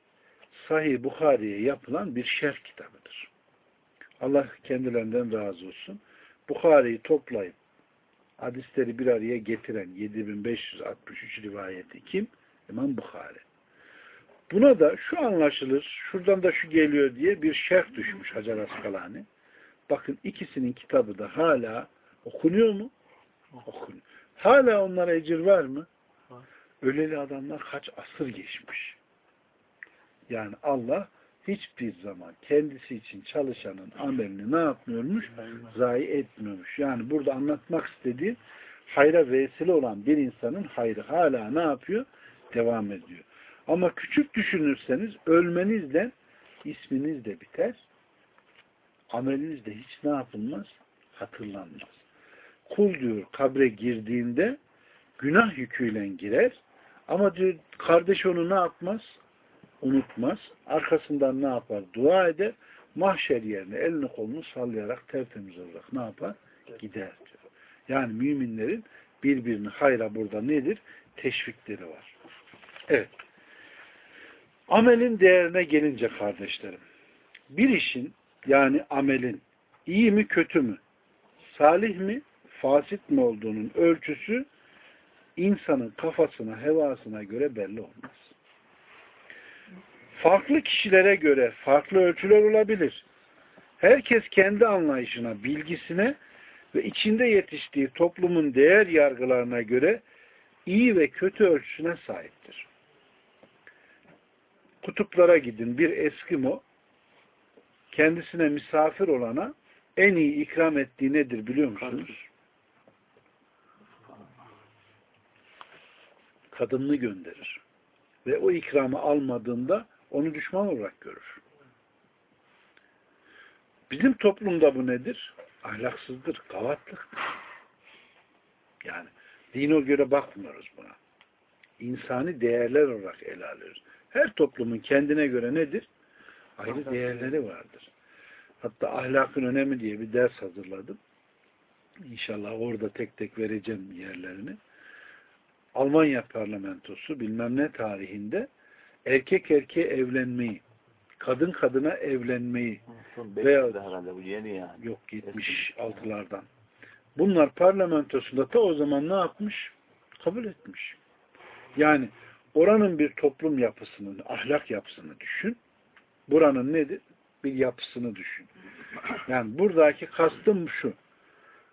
Speaker 1: Sahih Bukhari'ye yapılan bir şerh kitabıdır. Allah kendilerinden razı olsun. Bukhari'yi toplayıp hadisleri bir araya getiren 7563 rivayeti kim? İmam Bukhari. Buna da şu anlaşılır, şuradan da şu geliyor diye bir şerh düşmüş Hacer Askalani. Bakın ikisinin kitabı da hala okunuyor mu? Okunuyor. Hala onlara ecir var mı? Öleli adamlar kaç asır geçmiş. Yani Allah hiçbir zaman kendisi için çalışanın amelini ne yapmıyormuş? Zayi etmiyormuş. Yani burada anlatmak istediğim hayra vesile olan bir insanın hayrı hala ne yapıyor? Devam ediyor. Ama küçük düşünürseniz ölmenizle isminiz de biter. Ameliniz de hiç ne yapılmaz? Hatırlanmaz. Kul diyor kabre girdiğinde günah yüküyle girer. Ama diyor kardeş onu ne yapmaz? Unutmaz. Arkasından ne yapar? Dua eder. Mahşer yerine elini kolunu sallayarak tertemiz olarak ne yapar? Gider diyor. Yani müminlerin birbirini hayra burada nedir? Teşvikleri var. Evet. Amelin değerine gelince kardeşlerim. Bir işin yani amelin iyi mi kötü mü? Salih mi? Fasit mi olduğunun ölçüsü insanın kafasına, hevasına göre belli olmaz. Farklı kişilere göre farklı ölçüler olabilir. Herkes kendi anlayışına, bilgisine ve içinde yetiştiği toplumun değer yargılarına göre iyi ve kötü ölçüsüne sahiptir. Kutuplara gidin bir Eskimo kendisine misafir olana en iyi ikram ettiği nedir biliyor musunuz? Kadınını gönderir. Ve o ikramı almadığında onu düşman olarak görür. Bizim toplumda bu nedir? Ahlaksızdır, gavatlıktır. Yani dine göre bakmıyoruz buna. İnsani değerler olarak ele alıyoruz. Her toplumun kendine göre nedir? Ayrı değerleri vardır. Hatta ahlakın önemi diye bir ders hazırladım. İnşallah orada tek tek vereceğim yerlerini. Almanya parlamentosu bilmem ne tarihinde erkek erkeğe evlenmeyi, kadın kadına evlenmeyi veya
Speaker 3: herhalde bu yeni yani.
Speaker 1: yok 76'lardan. Bunlar parlamentosunda ta o zaman ne yapmış? Kabul etmiş. Yani oranın bir toplum yapısını, ahlak yapısını düşün. Buranın nedir? Bir yapısını düşün. Yani buradaki kastım şu.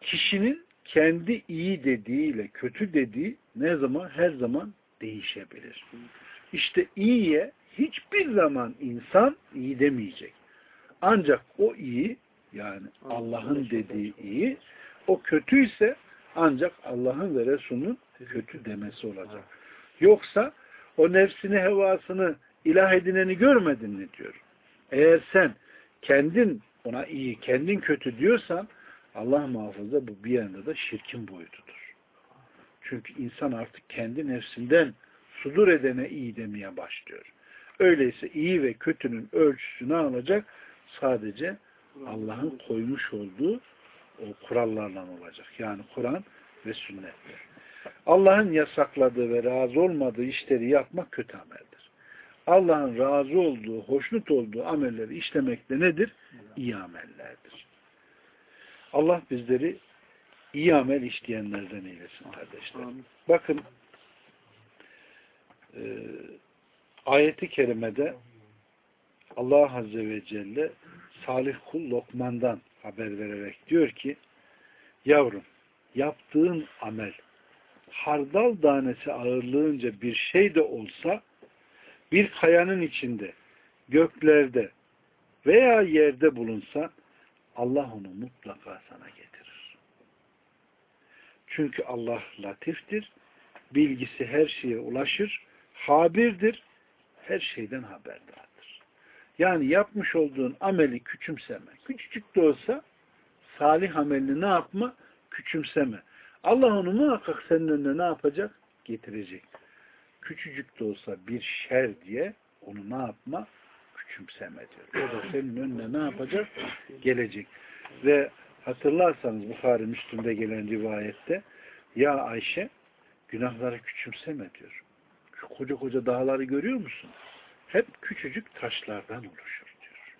Speaker 1: Kişinin kendi iyi dediğiyle kötü dediği ne zaman? Her zaman değişebilir. İşte iyiye hiçbir zaman insan iyi demeyecek. Ancak o iyi yani Allah'ın dediği iyi o kötüyse ancak Allah'ın ve Resul'ün kötü demesi olacak. Yoksa o nefsini, hevasını ilah edineni görmedin mi diyor. Eğer sen kendin ona iyi, kendin kötü diyorsan Allah muhafaza bu bir yanda da şirkin boyutudur. Çünkü insan artık kendi nefsinden sudur edene iyi demeye başlıyor. Öyleyse iyi ve kötünün ölçüsü ne alacak? Sadece Allah'ın koymuş olduğu o kurallarla olacak. Yani Kur'an ve sünnet. Allah'ın yasakladığı ve razı olmadığı işleri yapmak kötü ameldir. Allah'ın razı olduğu, hoşnut olduğu amelleri işlemek de nedir? İyi amellerdir. Allah bizleri iyi amel işleyenlerden eylesin kardeşler. Bakın e, ayeti kerimede Allah Azze ve Celle salih kul Lokman'dan haber vererek diyor ki yavrum yaptığın amel hardal tanesi ağırlığınca bir şey de olsa bir kayanın içinde göklerde veya yerde bulunsa Allah onu mutlaka sana getirir. Çünkü Allah latiftir, bilgisi her şeye ulaşır, habirdir, her şeyden haberdardır. Yani yapmış olduğun ameli küçümseme. Küçücük de olsa salih amelini ne yapma? Küçümseme. Allah onu muhakkak senin önüne ne yapacak? Getirecek. Küçücük de olsa bir şer diye onu ne yapma? Küçümseme diyor. O da senin önüne ne yapacak? Gelecek. Ve hatırlarsanız Bukhari Müslüm'de gelen rivayette ya Ayşe günahları küçümseme diyor. Şu koca koca dağları görüyor musun? Hep küçücük taşlardan oluşur diyor.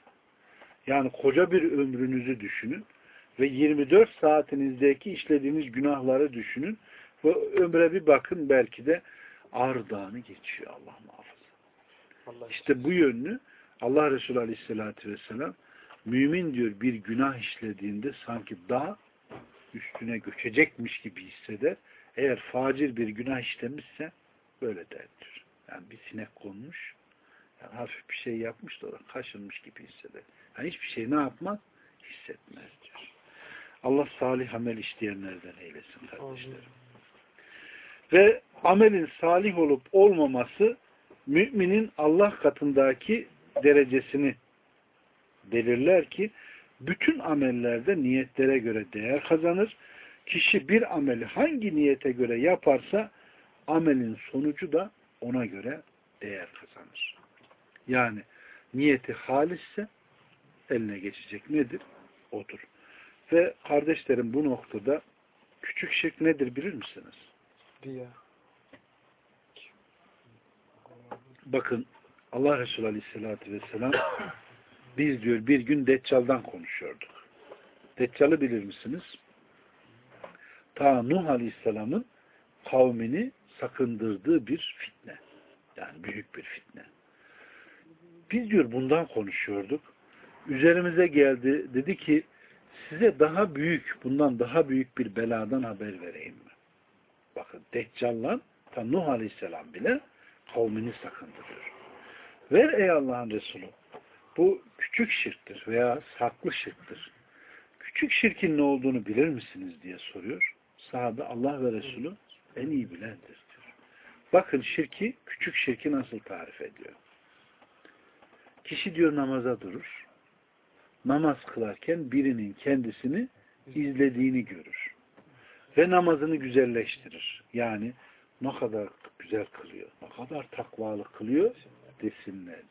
Speaker 1: Yani koca bir ömrünüzü düşünün ve 24 saatinizdeki işlediğiniz günahları düşünün ve ömre bir bakın belki de ağır dağını geçiyor Allah muhafaza. İşte bu yönlü Allah Resulü Aleyhisselatü Vesselam mümin diyor bir günah işlediğinde sanki dağ üstüne göçecekmiş gibi hisseder. Eğer facir bir günah işlemişse böyle derdir. Yani bir sinek konmuş Yani hafif bir şey yapmış da kaşınmış gibi hisseder. Yani hiçbir şey ne yapmaz? Hissetmez diyor. Allah salih amel işleyenlerden eylesin kardeşlerim. Ve amelin salih olup olmaması müminin Allah katındaki derecesini belirler ki bütün amellerde niyetlere göre değer kazanır. Kişi bir ameli hangi niyete göre yaparsa amelin sonucu da ona göre değer kazanır. Yani niyeti halisse eline geçecek nedir? Odur. Ve kardeşlerim bu noktada küçük şirk nedir bilir misiniz?
Speaker 2: Diye.
Speaker 1: Bakın Allah Resulü Aleyhisselatü Vesselam biz diyor bir gün Deccal'dan konuşuyorduk. Deccal'ı bilir misiniz? Ta Nuh Aleyhisselam'ın kavmini sakındırdığı bir fitne. Yani büyük bir fitne. Biz diyor bundan konuşuyorduk. Üzerimize geldi. Dedi ki size daha büyük, bundan daha büyük bir beladan haber vereyim mi? Bakın Deccal'la ta Nuh Aleyhisselam bile kavmini sakındırıyor. Ver ey Allah'ın Resulü. Bu küçük şirktir veya saklı şirktir. Küçük şirkin ne olduğunu bilir misiniz diye soruyor. Sahabe Allah ve Resulü en iyi bilendir. Bakın şirki, küçük şirki nasıl tarif ediyor. Kişi diyor namaza durur. Namaz kılarken birinin kendisini izlediğini görür. Ve namazını güzelleştirir. Yani ne kadar güzel kılıyor, ne kadar takvalı kılıyor desinler.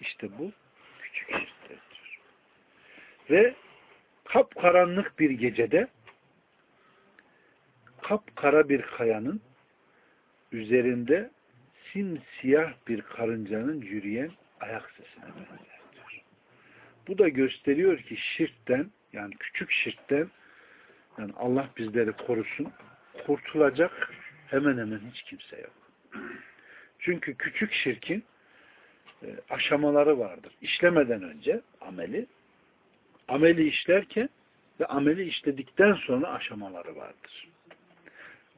Speaker 1: İşte bu küçük şirktir. Ve kapkaranlık bir gecede kapkara bir kayanın üzerinde simsiyah bir karıncanın yürüyen ayak sesine benzer diyor. Bu da gösteriyor ki şirkten yani küçük şirkten yani Allah bizleri korusun kurtulacak hemen hemen hiç kimse yok. Çünkü küçük şirkin e, aşamaları vardır. İşlemeden önce ameli, ameli işlerken ve ameli işledikten sonra aşamaları vardır.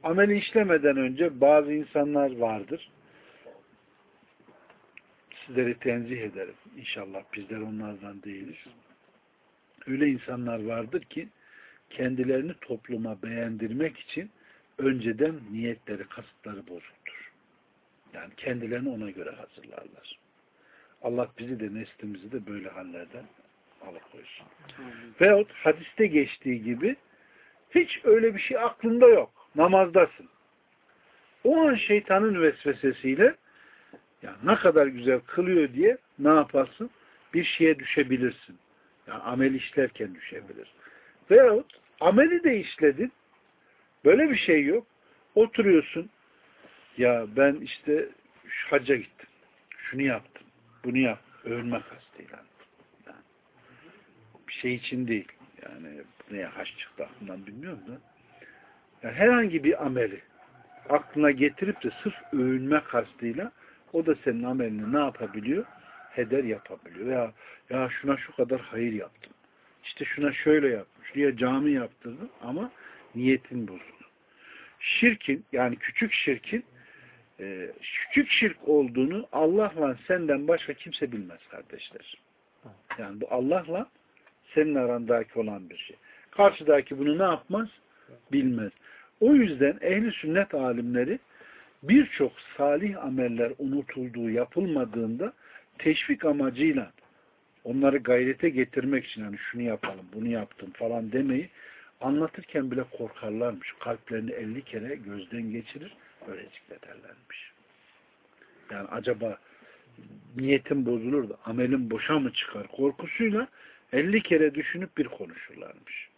Speaker 1: Ameli işlemeden önce bazı insanlar vardır. Sizleri tenzih ederim. İnşallah bizler onlardan değiliz. Öyle insanlar vardır ki kendilerini topluma beğendirmek için önceden niyetleri, kasıtları bozuktur. Yani kendilerini ona göre hazırlarlar. Allah bizi de neslimizi de böyle hallerden alıkoysun. Veyahut hadiste geçtiği gibi hiç öyle bir şey aklında yok. Namazdasın. O an şeytanın vesvesesiyle ya ne kadar güzel kılıyor diye ne yaparsın? Bir şeye düşebilirsin. Yani amel işlerken düşebilir. Veyahut ameli de işledin. Böyle bir şey yok. Oturuyorsun. Ya ben işte şu hacca gittim. Şunu yaptım. Bunu yap. Övünme kastıyla. Yani bir şey için değil. Yani neye haç çıktı aklımdan bilmiyorum da. Yani herhangi bir ameli aklına getirip de sırf övünme kastıyla o da senin amelini ne yapabiliyor? Heder yapabiliyor. Ya, ya şuna şu kadar hayır yaptım. İşte şuna şöyle yapmış. Şuraya cami yaptırdım ama niyetin bozuldu. Şirkin yani küçük şirkin e, küçük şirk olduğunu Allah'la senden başka kimse bilmez kardeşler. Yani bu Allah'la senin arandaki olan bir şey. Karşıdaki bunu ne yapmaz? Bilmez. O yüzden ehli sünnet alimleri birçok salih ameller unutulduğu, yapılmadığında teşvik amacıyla onları gayrete getirmek için hani şunu yapalım, bunu yaptım falan demeyi anlatırken bile korkarlarmış. Kalplerini elli kere gözden geçirir, öyle zikrederlermiş. Yani acaba niyetim bozulur da amelim boşa mı çıkar korkusuyla elli kere düşünüp bir konuşurlarmış.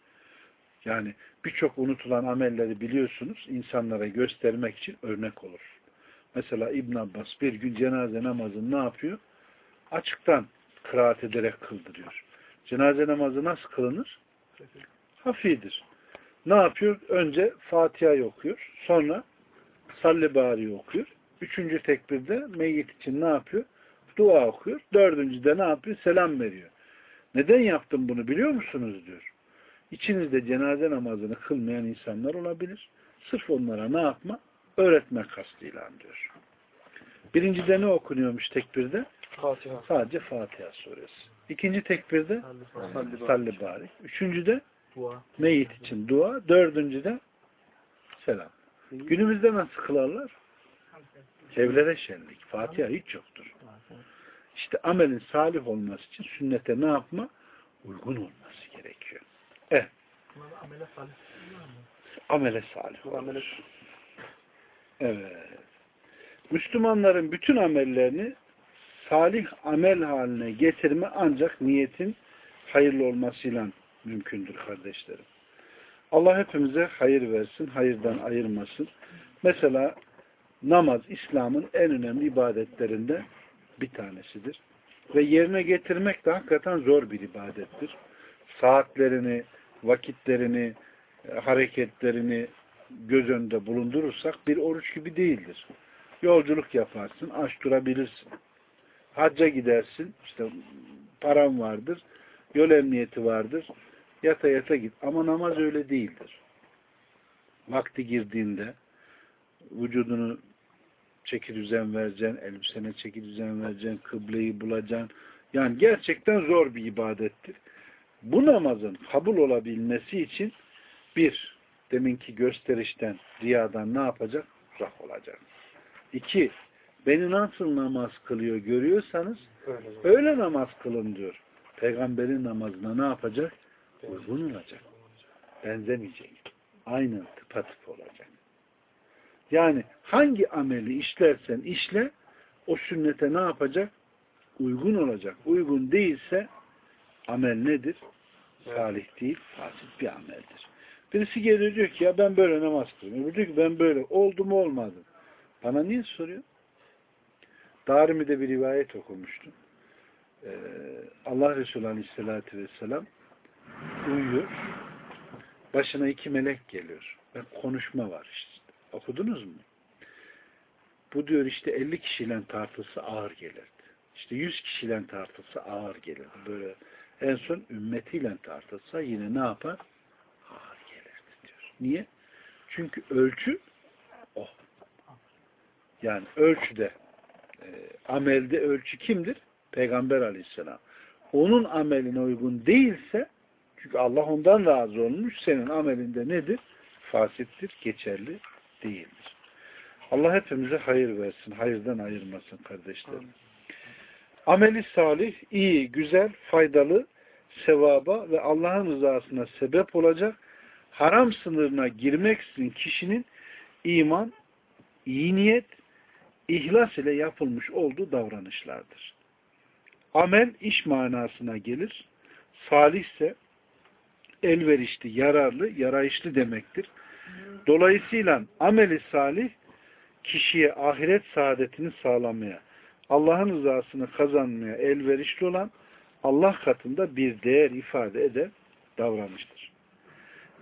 Speaker 1: Yani birçok unutulan amelleri biliyorsunuz insanlara göstermek için örnek olur. Mesela İbn Abbas bir gün cenaze namazını ne yapıyor? Açıktan kıraat ederek kıldırıyor. Cenaze namazı nasıl kılınır? Hafidir. Ne yapıyor? Önce Fatiha'yı okuyor. Sonra Salli Bari okuyor. Üçüncü tekbirde meyyit için ne yapıyor? Dua okuyor. Dördüncüde ne yapıyor? Selam veriyor. Neden yaptım bunu biliyor musunuz diyor. İçinizde cenaze namazını kılmayan insanlar olabilir. Sırf onlara ne yapma? Öğretmek kastıyla diyor. Birincide ne okunuyormuş tekbirde?
Speaker 2: Fatiha.
Speaker 1: Sadece Fatiha suresi. İkinci tekbirde
Speaker 2: Salli
Speaker 1: salli barik. Üçüncüde
Speaker 2: Dua.
Speaker 1: meyit için dua. Dördüncüde selam. Günümüzde nasıl kılarlar? Evlere şenlik. Fatiha hiç yoktur. İşte amelin salih olması için sünnete ne yapma? Uygun olması gerekiyor.
Speaker 2: Da amele salih.
Speaker 1: Amele salih
Speaker 2: amele
Speaker 1: olur. Evet. Müslümanların bütün amellerini salih amel haline getirme ancak niyetin hayırlı olmasıyla mümkündür kardeşlerim. Allah hepimize hayır versin, hayırdan ayırmasın. Mesela namaz İslam'ın en önemli ibadetlerinden bir tanesidir. Ve yerine getirmek de hakikaten zor bir ibadettir. Saatlerini, vakitlerini, e, hareketlerini göz önünde bulundurursak bir oruç gibi değildir. Yolculuk yaparsın, aç durabilirsin. Hacca gidersin, işte param vardır, yol emniyeti vardır, yata yata git. Ama namaz öyle değildir. Vakti girdiğinde vücudunu çeki düzen vereceksin, elbisene çeki düzen vereceksin, kıbleyi bulacaksın. Yani gerçekten zor bir ibadettir. Bu namazın kabul olabilmesi için bir, deminki gösterişten, riyadan ne yapacak? Uzak olacak. İki, beni nasıl namaz kılıyor görüyorsanız
Speaker 2: Öyle.
Speaker 1: öyle namaz kılın diyor. Peygamberin namazına ne yapacak? Uygun olacak. Benzemeyecek. Aynen tıpatıp olacak. Yani hangi ameli işlersen işle o sünnete ne yapacak? Uygun olacak. Uygun değilse amel nedir? Salih değil, fasit bir ameldir. Birisi geliyor diyor ki ya ben böyle namaz kılıyorum. Diyor ki ben böyle oldu mu olmadı. Bana niye soruyor? Darimi'de bir rivayet okumuştum. Ee, Allah Resulü Aleyhisselatü Vesselam uyuyor. Başına iki melek geliyor. Ve konuşma var işte. Okudunuz mu? Bu diyor işte 50 kişiyle tartılsa ağır gelirdi. İşte 100 kişiyle tartılsa ağır gelirdi. Böyle en son ümmetiyle tartılsa yine ne yapar? Ağır gelirdi diyor. Niye? Çünkü ölçü o. Yani ölçüde e, amelde ölçü kimdir? Peygamber aleyhisselam. Onun ameline uygun değilse çünkü Allah ondan razı olmuş senin amelinde nedir? Fasittir, geçerli değildir. Allah hepimize hayır versin, hayırdan ayırmasın kardeşlerim. Ameli salih, iyi, güzel, faydalı, sevaba ve Allah'ın rızasına sebep olacak haram sınırına girmeksizin kişinin iman, iyi niyet, ihlas ile yapılmış olduğu davranışlardır. Amel iş manasına gelir. Salih ise elverişli, yararlı, yarayışlı demektir. Dolayısıyla ameli salih kişiye ahiret saadetini sağlamaya, Allah'ın rızasını kazanmaya elverişli olan Allah katında bir değer ifade eden davranıştır.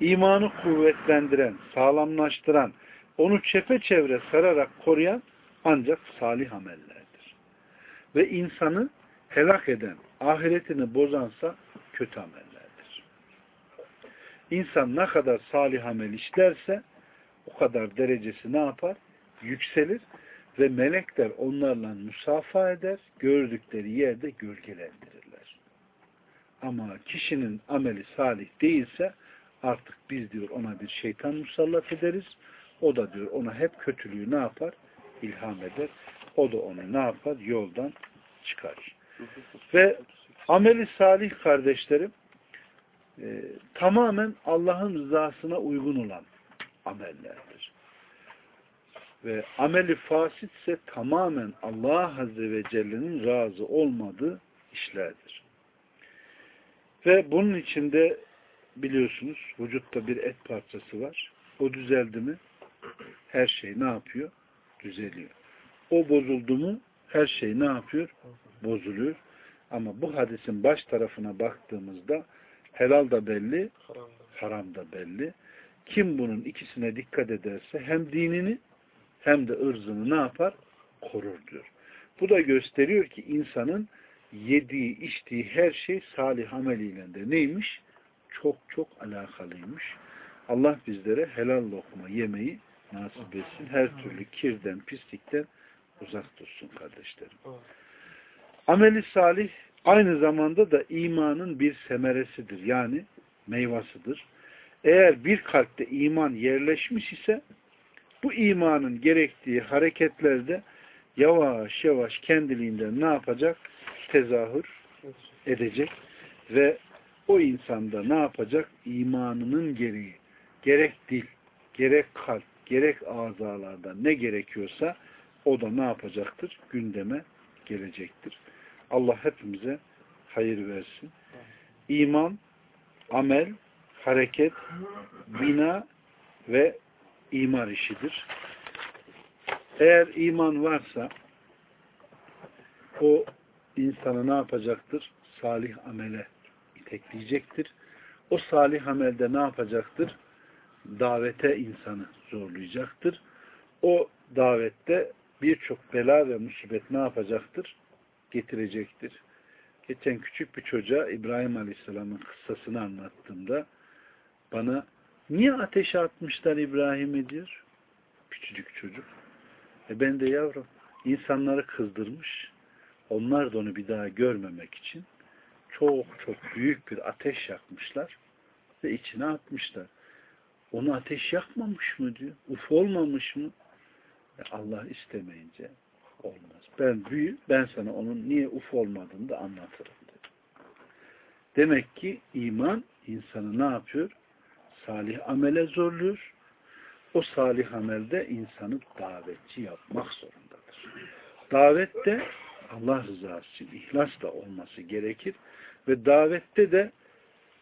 Speaker 1: İmanı kuvvetlendiren, sağlamlaştıran, onu çepeçevre sararak koruyan ancak salih amellerdir. Ve insanı helak eden, ahiretini bozansa kötü amellerdir. İnsan ne kadar salih amel işlerse o kadar derecesi ne yapar? Yükselir ve melekler onlarla musafa eder, gördükleri yerde gölgelendirirler. Ama kişinin ameli salih değilse artık biz diyor ona bir şeytan musallat ederiz. O da diyor ona hep kötülüğü ne yapar? İlham eder. O da onu ne yapar? Yoldan çıkarır. Ve ameli salih kardeşlerim e, tamamen Allah'ın rızasına uygun olan amellerdir. Ve ameli fasit ise tamamen Allah Azze ve Celle'nin razı olmadığı işlerdir. Ve bunun içinde biliyorsunuz vücutta bir et parçası var. O düzeldi mi her şey ne yapıyor? Düzeliyor. O bozuldu mu her şey ne yapıyor? Bozuluyor. Ama bu hadisin baş tarafına baktığımızda helal da belli, haram da belli. Kim bunun ikisine dikkat ederse hem dinini hem de ırzını ne yapar? Korur diyor. Bu da gösteriyor ki insanın yediği, içtiği her şey salih ameliyle de neymiş? Çok çok alakalıymış. Allah bizlere helal lokma yemeyi nasip etsin. Her türlü kirden, pislikten uzak tutsun kardeşlerim. Ameli salih aynı zamanda da imanın bir semeresidir. Yani meyvasıdır. Eğer bir kalpte iman yerleşmiş ise bu imanın gerektiği hareketlerde yavaş yavaş kendiliğinden ne yapacak? Tezahür edecek ve o insanda ne yapacak? İmanının gereği gerek dil, gerek kalp, gerek azalarda ne gerekiyorsa o da ne yapacaktır? Gündeme gelecektir. Allah hepimize hayır versin. İman, amel, hareket, bina ve imar işidir. Eğer iman varsa o insanı ne yapacaktır? Salih amele itekleyecektir. O salih amelde ne yapacaktır? Davete insanı zorlayacaktır. O davette birçok bela ve musibet ne yapacaktır? Getirecektir. Geçen küçük bir çocuğa İbrahim Aleyhisselam'ın kıssasını anlattığımda bana niye ateşe atmışlar İbrahim'i diyor. Küçücük çocuk. E ben de yavrum insanları kızdırmış. Onlar da onu bir daha görmemek için çok çok büyük bir ateş yakmışlar ve içine atmışlar. Onu ateş yakmamış mı diyor. Uf olmamış mı? E Allah istemeyince olmaz. Ben büyü, ben sana onun niye uf olmadığını da anlatırım dedi. Demek ki iman insanı ne yapıyor? Salih amele zorluyor. O salih amelde insanı davetçi yapmak zorundadır. Davette Allah rızası için ihlasla olması gerekir ve davette de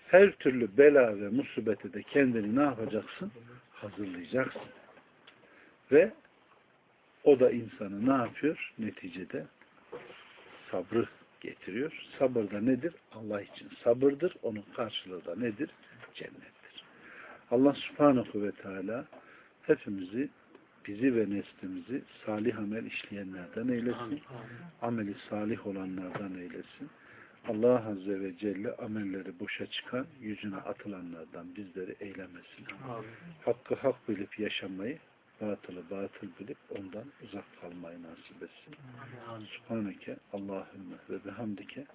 Speaker 1: her türlü bela ve musibete de kendini ne yapacaksın? Hazırlayacaksın. Ve o da insanı ne yapıyor? Neticede sabrı getiriyor. Sabır da nedir? Allah için sabırdır. Onun karşılığı da nedir? Cennettir. Allah subhanahu ve teala hepimizi bizi ve neslimizi salih amel işleyenlerden eylesin. Ameli salih olanlardan eylesin. Allah Azze ve Celle amelleri boşa çıkan, yüzüne atılanlardan bizleri eylemesin. Hakkı hak bilip yaşamayı, batılı batıl bilip ondan uzak kalmayı nasip etsin. Subhaneke Allahümme ve bihamdike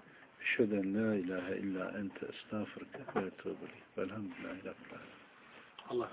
Speaker 1: eşheden la ilahe illa ente estağfurke ve etûbü Velhamdülillahi Rabbil.
Speaker 3: Allah